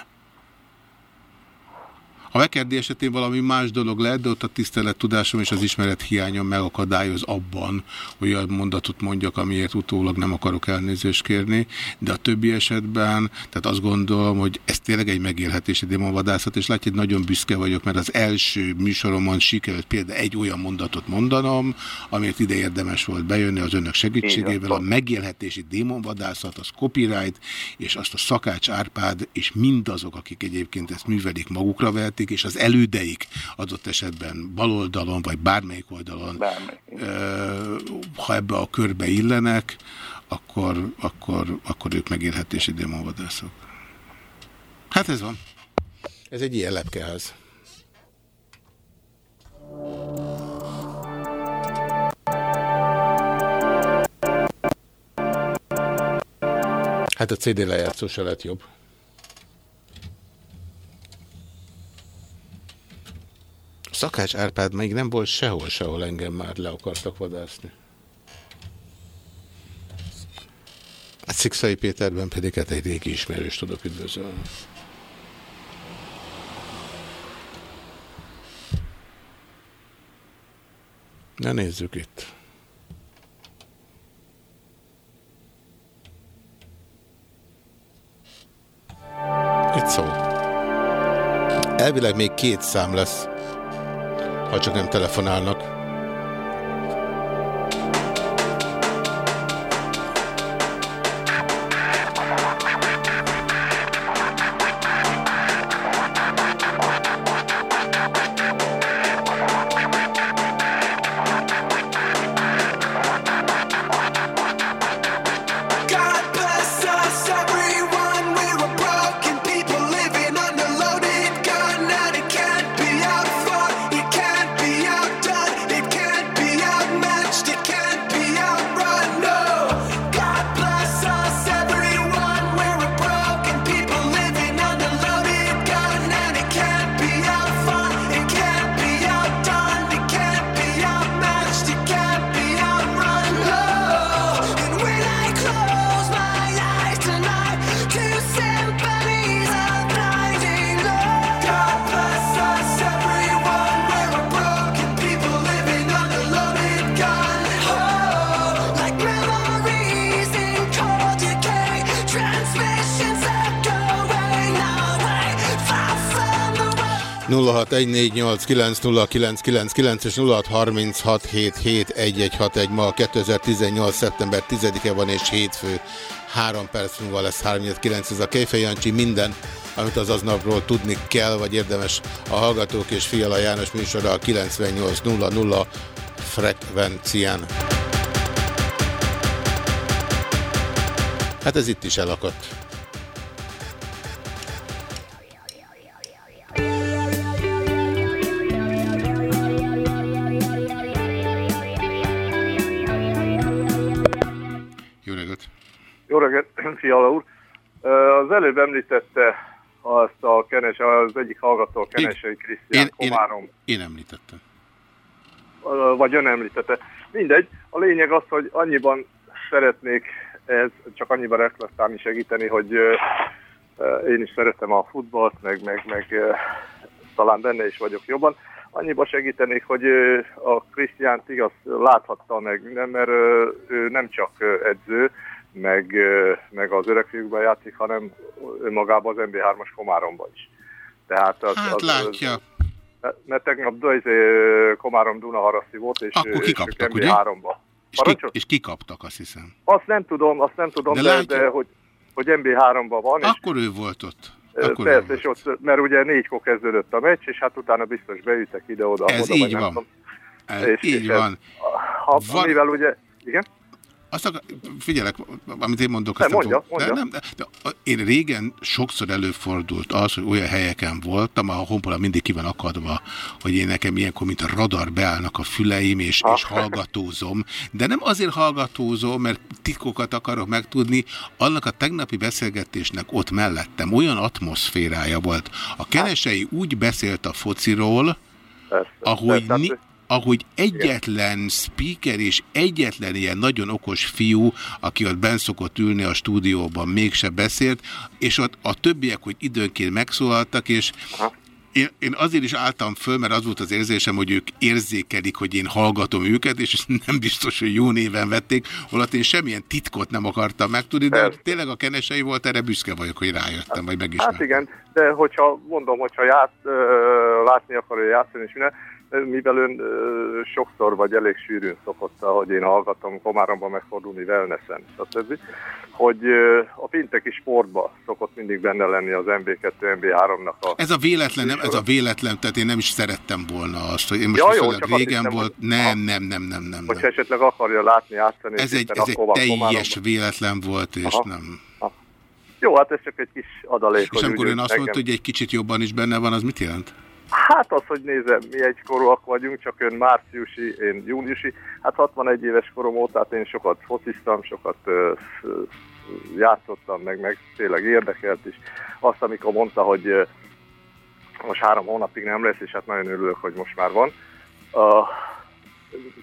A Vekerdi esetén valami más dolog lehet, de ott a tisztelet tudásom és az ismeret hiányom megakadályoz abban, hogy olyan mondatot mondjak, amiért utólag nem akarok elnézést kérni, de a többi esetben, tehát azt gondolom, hogy ez tényleg egy megélhetési démonvadászat, és látja, hogy nagyon büszke vagyok, mert az első műsoromon sikerült például egy olyan mondatot mondanom, amit ide érdemes volt bejönni az önök segítségével, a megélhetési démonvadászat, az copyright, és azt a Szakács Árpád és mindazok, akik egyébként ezt művelik magukra vehetik, és az elődeik adott esetben baloldalon, vagy bármelyik oldalon, ö, ha ebbe a körbe illenek, akkor, akkor, akkor ők megélhetési démonvadászok. Hát ez van. Ez egy ilyen lepkeház. Hát a CD lejátszó se lett jobb. Szakács Árpád még nem volt sehol, sehol engem már le akartak vadászni. A Szikszai Péterben pedig hát egy régi ismerős tudok üdvözölni. Na nézzük itt. Itt szól. Elvileg még két szám lesz, ha csak nem telefonálnak. 0614890999 és 0636771161 ma 2018. szeptember 10-e van és hétfő. Három perc múlva lesz 39 ez a Kejfej Jancsi. Minden, amit az aznapról tudni kell, vagy érdemes a Hallgatók és Fiala János műsora a 98.00 frekvencián. Hát ez itt is elakadt. Reggelt, Fiala úr. Az előbb említette azt a kenes, az egyik hallgató, a Kenesei Krisztián Én, én, Komárom, én említettem. Vagy ön említette. Mindegy, a lényeg az, hogy annyiban szeretnék ez csak annyiban reflektálni, segíteni, hogy én is szeretem a futballt, meg, meg, meg talán benne is vagyok jobban. Annyiba segítenék, hogy a Krisztiánt igaz láthatta meg minden, mert ő nem csak edző, meg, meg az öregfiúkban játszik, hanem önmagában az MB3-as Komáromban is. Tehát az, Hát az, látja. Az, mert tegnap Komárom Dunaharaszti volt, és Akkor kikaptak, ugye? MB3-ba. És, ki, és kikaptak, azt hiszem. Azt nem tudom, azt nem tudom, De de, de, látja- de hogy, hogy MB3-ban van. és Akkor ő volt ott. Akkor Persze, és ott, mert ugye négykor kezdődött a meccs, és hát utána biztos beütek ide-oda. Ez oda, így nem van. Ez És- így és ez- van. Ha, Van- Mivel ugye, igen? Azt akar, figyelek, amit én mondok, azt nem mondja, fog- de, mondja. nem, de, de, a- én régen sokszor előfordult az, hogy olyan helyeken voltam, ahol honpola mindig ki van akadva, hogy én nekem ilyenkor, mint a radar beállnak a füleim, és, és hallgatózom. De nem azért hallgatózom, mert titkokat akarok megtudni, annak a tegnapi beszélgetésnek ott mellettem olyan atmoszférája volt. A kenesei úgy beszélt a fociról, ahogy, persze, ni, ahogy egyetlen speaker és egyetlen ilyen nagyon okos fiú, aki ott benn szokott ülni a stúdióban, mégse beszélt, és ott a többiek, hogy időnként megszólaltak, és én, én azért is álltam föl, mert az volt az érzésem, hogy ők érzékelik, hogy én hallgatom őket, és nem biztos, hogy jó néven vették, holott én semmilyen titkot nem akartam megtudni, de tényleg a kenesei volt, erre büszke vagyok, hogy rájöttem, vagy megismertem. Hát igen, de hogyha mondom, hogyha ját, ö, látni akarja játszani, és minden, mivel ön ö, sokszor vagy elég sűrűn szokott, ahogy én hallgatom, Komáromban megfordulni wellnessen, stb., hogy ö, a pinteki sportba szokott mindig benne lenni az MB2, MB3-nak a... Ez a véletlen, nem, ez a véletlen, tehát én nem is szerettem volna azt, hogy én most Ja, jó, csak régen volt, hogy- nem, nem, nem, nem, nem. Hogyha nem. esetleg akarja látni, játszani, Ez egy, ez egy teljes véletlen volt, és Aha. nem. Jó, hát ez csak egy kis adalék. És hogy amikor ön azt mondta, hogy egy kicsit jobban is benne van, az mit jelent? Hát az, hogy nézem, mi egykorúak vagyunk, csak ön márciusi, én júniusi. Hát 61 éves korom óta, hát én sokat fociztam, sokat ö, ö, játszottam, meg, meg tényleg érdekelt is. Azt, amikor mondta, hogy ö, most három hónapig nem lesz, és hát nagyon örülök, hogy most már van. Uh,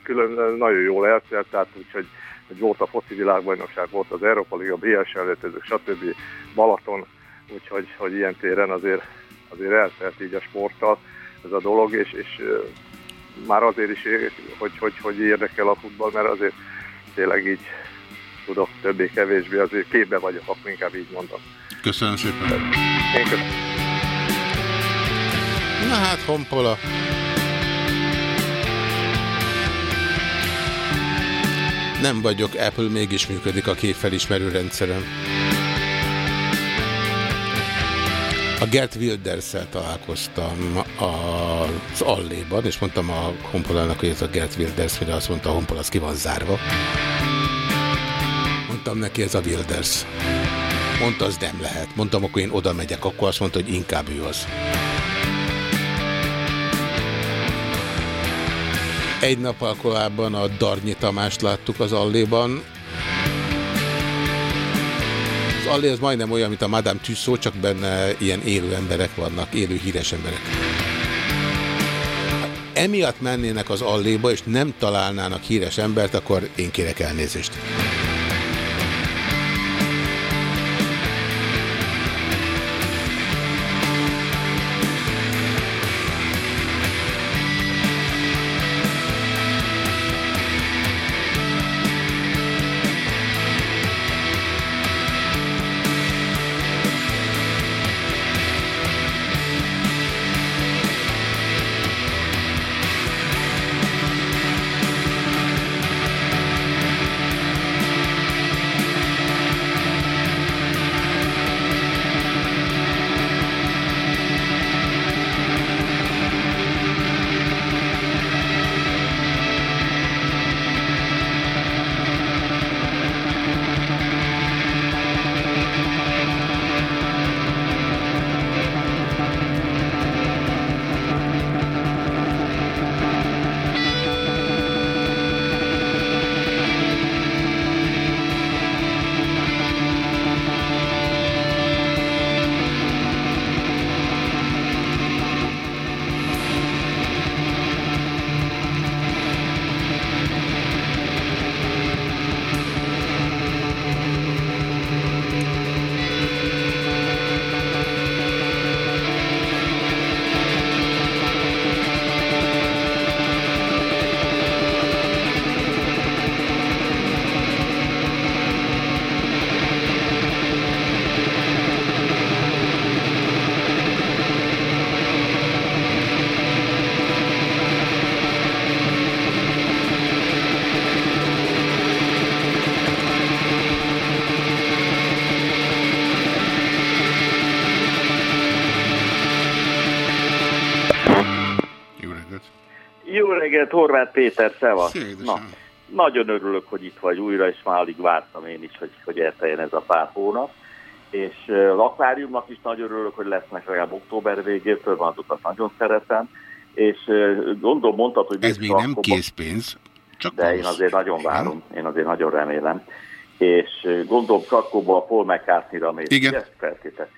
külön nagyon jól eltelt, tehát úgyhogy hogy volt a foci világbajnokság, volt az Európa Liga, BS előtt, stb. Balaton, úgyhogy hogy ilyen téren azért, azért eltelt így a sporttal ez a dolog, és, és már azért is, hogy, hogy, hogy érdekel a futball, mert azért tényleg így tudok többé-kevésbé, azért képbe vagyok, akkor inkább így mondom. Köszönöm szépen. Én köszönöm. Na hát, honpola. Nem vagyok Apple, mégis működik a képfelismerő rendszerem. A Gert wilders találkoztam az Alléban, és mondtam a honpolának, hogy ez a Gert Wilders, mire azt mondta, a honpol az ki van zárva. Mondtam neki, ez a Wilders. Mondta, az nem lehet. Mondtam, akkor én oda megyek, akkor azt mondta, hogy inkább ő az. Egy nap korábban a Darnyi Tamást láttuk az Alléban. Az Allé az majdnem olyan, mint a Madame Tussauds, csak benne ilyen élő emberek vannak, élő híres emberek. Ha emiatt mennének az Alléba, és nem találnának híres embert, akkor én kérek elnézést. Reggelt, Horváth Péter, szevasz. Na, nagyon örülök, hogy itt vagy újra, és már alig vártam én is, hogy, hogy elteljen ez a pár hónap. És az akváriumnak is nagyon örülök, hogy lesznek legalább október végétől, van azokat nagyon szeretem. És gondolom mondtad, hogy... Ez még nem készpénz, csak De én azért nagyon várom, én azért nagyon remélem. És gondolom Krakóba a Paul McCartney-ra mész. Igen. Ezt feltétel.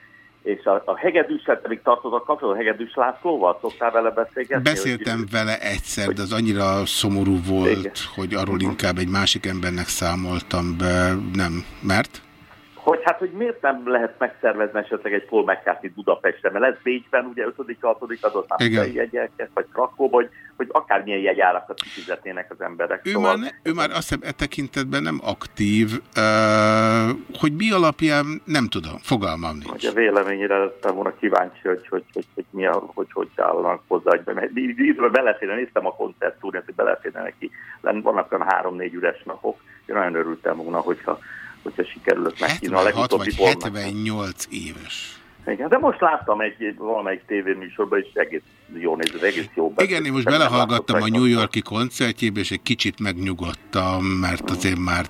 És a, a hegedűszel pedig tartod a kapcsolat, a hegedűs Lászlóval? Szoktál vele beszélgetni? Beszéltem vele egyszer, de az annyira szomorú volt, Igen. hogy arról inkább egy másik embernek számoltam be. Nem, mert? Hogy hát, hogy miért nem lehet megszervezni esetleg egy Paul McCartney Budapestre, mert lesz Bécsben, ugye 5 6 azok már jegyeket, vagy Krakóba, hogy, hogy akármilyen jegyárakat kifizetnének az emberek. Ő, már, ne, ő már azt hiszem e tekintetben nem aktív, uh, hogy mi alapján nem tudom, fogalmam nincs. Hogy a véleményére lettem volna kíváncsi, hogy hogy, hogy, hogy, mi a, hogy, hogy állnak hozzá. Hogy, ízben beleférne, néztem a koncertúrát, hogy beleférne neki, vannak olyan három-négy üres napok. Én nagyon örültem volna, hogyha, hogyha sikerülök meghívni a 76 legutóbbi vagy Paul 78 éves. Igen, de most láttam egy valamelyik tévéműsorban, és egész jó nézett, egész jó Igen, én most belehallgattam a New Yorki koncertjébe, és egy kicsit megnyugodtam, mert azért már,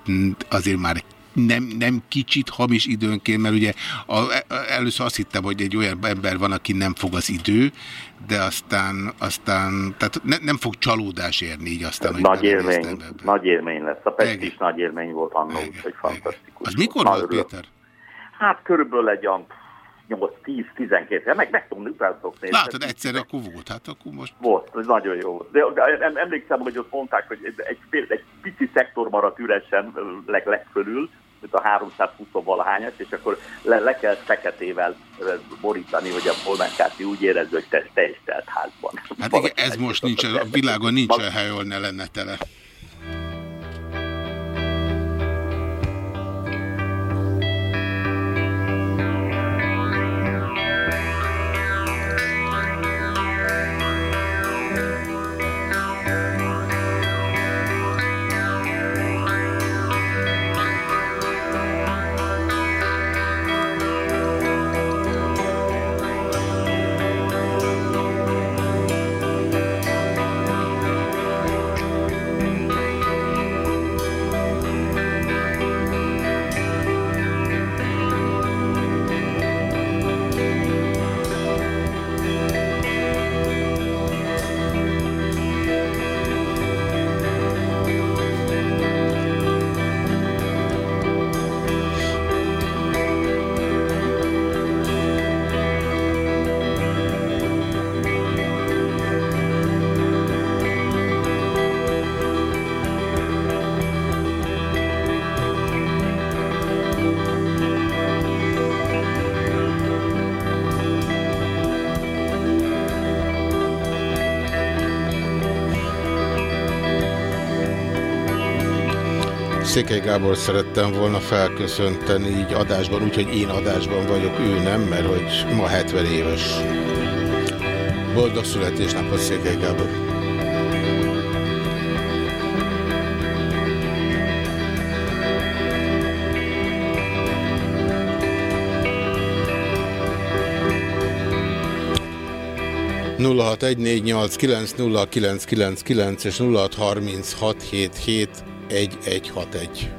azért már nem, nem kicsit hamis időnként, mert ugye a, a- először azt hittem, hogy egy olyan ember van, aki nem fog az idő, de aztán, aztán tehát ne, nem fog csalódás érni így aztán, hogy Nagy élmény, nagy élmény lesz. A Pest is nagy élmény volt annó, úgyhogy fantasztikus. Az mikor volt. Péter? Hát körülbelül egy olyan 8-10-12, meg meg tudom, utána tudok nézni. Látod, egyszer akkor volt, hát akkor most Volt, ez nagyon jó volt. De, de em- emlékszem, hogy ott mondták, hogy egy, egy, pici szektor maradt üresen leg, legfölül, mint a 320 valahányas, és akkor le, le kell feketével borítani, hogy a McCartney úgy érezze, hogy te teljes telt házban. Hát igen, ez most nincs, a világon nincs hely, ahol ne lenne tele. Székely Gábor szerettem volna felköszönteni így adásban, úgyhogy én adásban vagyok, ő nem, mert hogy ma 70 éves. Boldog születésnapot, Székely Gábor! és nulla 1161.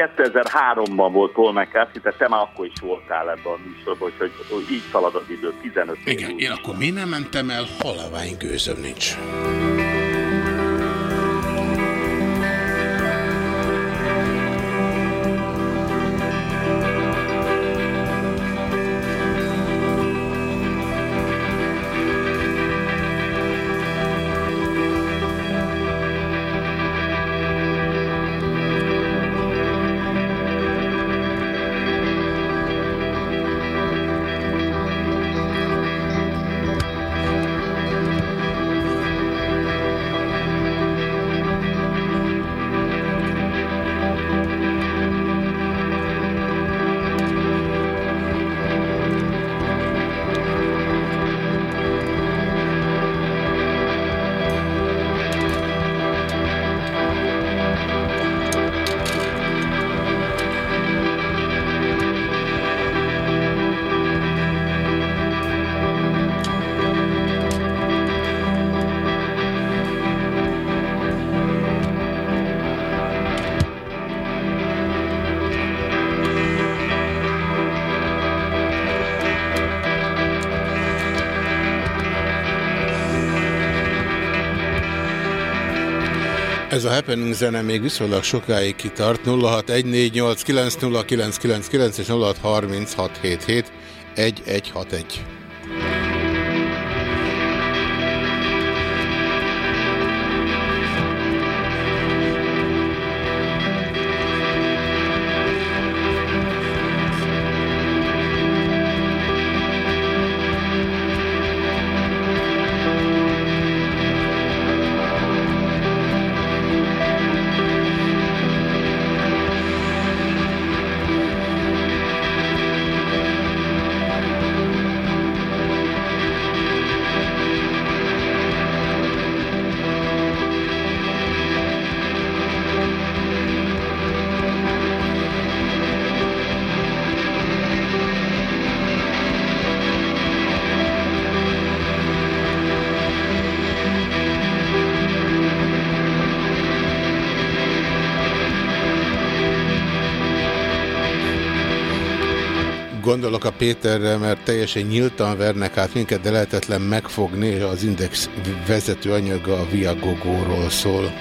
2003-ban volt Paul McCartney, tehát te már akkor is voltál ebben a műsorban, hogy, hogy így szalad az idő, 15 év. Igen, én akkor miért nem mentem el? Halavány gőzöm nincs. Ez a happening zene még viszonylag sokáig kitart. 0614890999 és 0636771161. Gondolok a Péterre, mert teljesen nyíltan vernek át minket, de lehetetlen megfogni, az Index vezető anyaga a Viagogóról szól.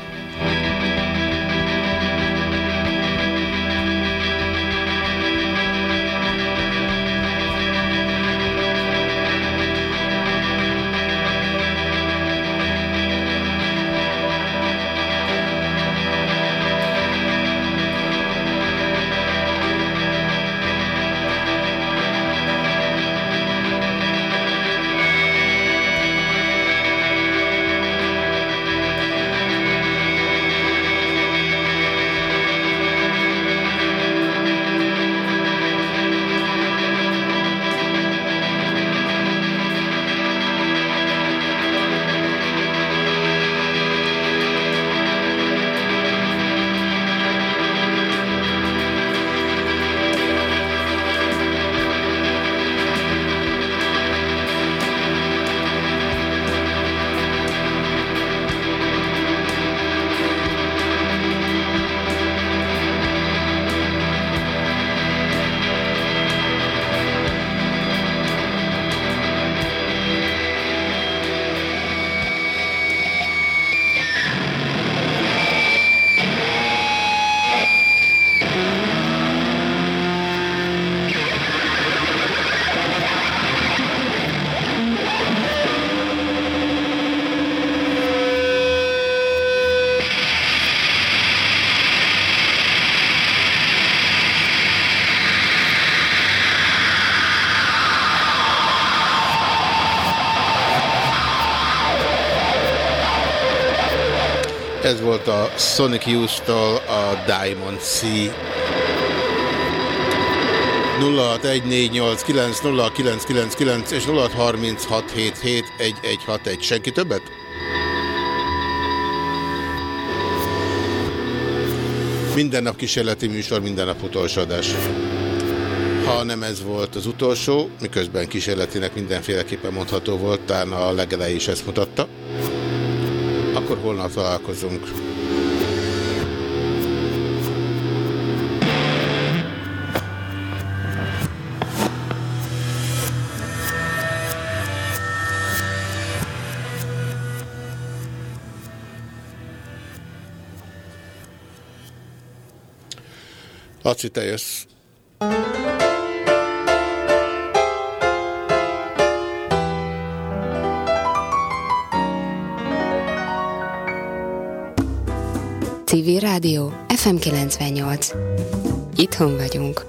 A Sonic Youth-tól a Diamond Sea. 0614890999 és 0636771161. Senki többet? Minden nap kísérleti műsor, minden nap utolsó adás. Ha nem ez volt az utolsó, miközben kísérletinek mindenféleképpen mondható volt, talán a legelej is ezt mutatta, akkor holnap találkozunk. Laci, te jössz. Civil Rádió, FM 98. Itthon vagyunk.